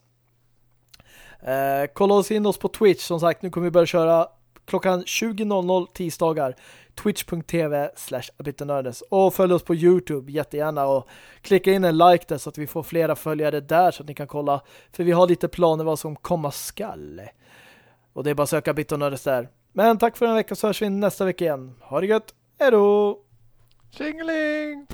S1: Eh, kolla oss in oss på Twitch. Som sagt, nu kommer vi börja köra klockan 20.00 tisdagar twitch.tv slash abitonördes och följ oss på Youtube jättegärna och klicka in en like där så att vi får flera följare där så att ni kan kolla. För vi har lite planer vad som komma skall. Och det är bara att söka Abitonördes där. Men tack för en vecka så hörs vi nästa vecka igen. Ha det gött, hejdå!
S2: Tjingeling!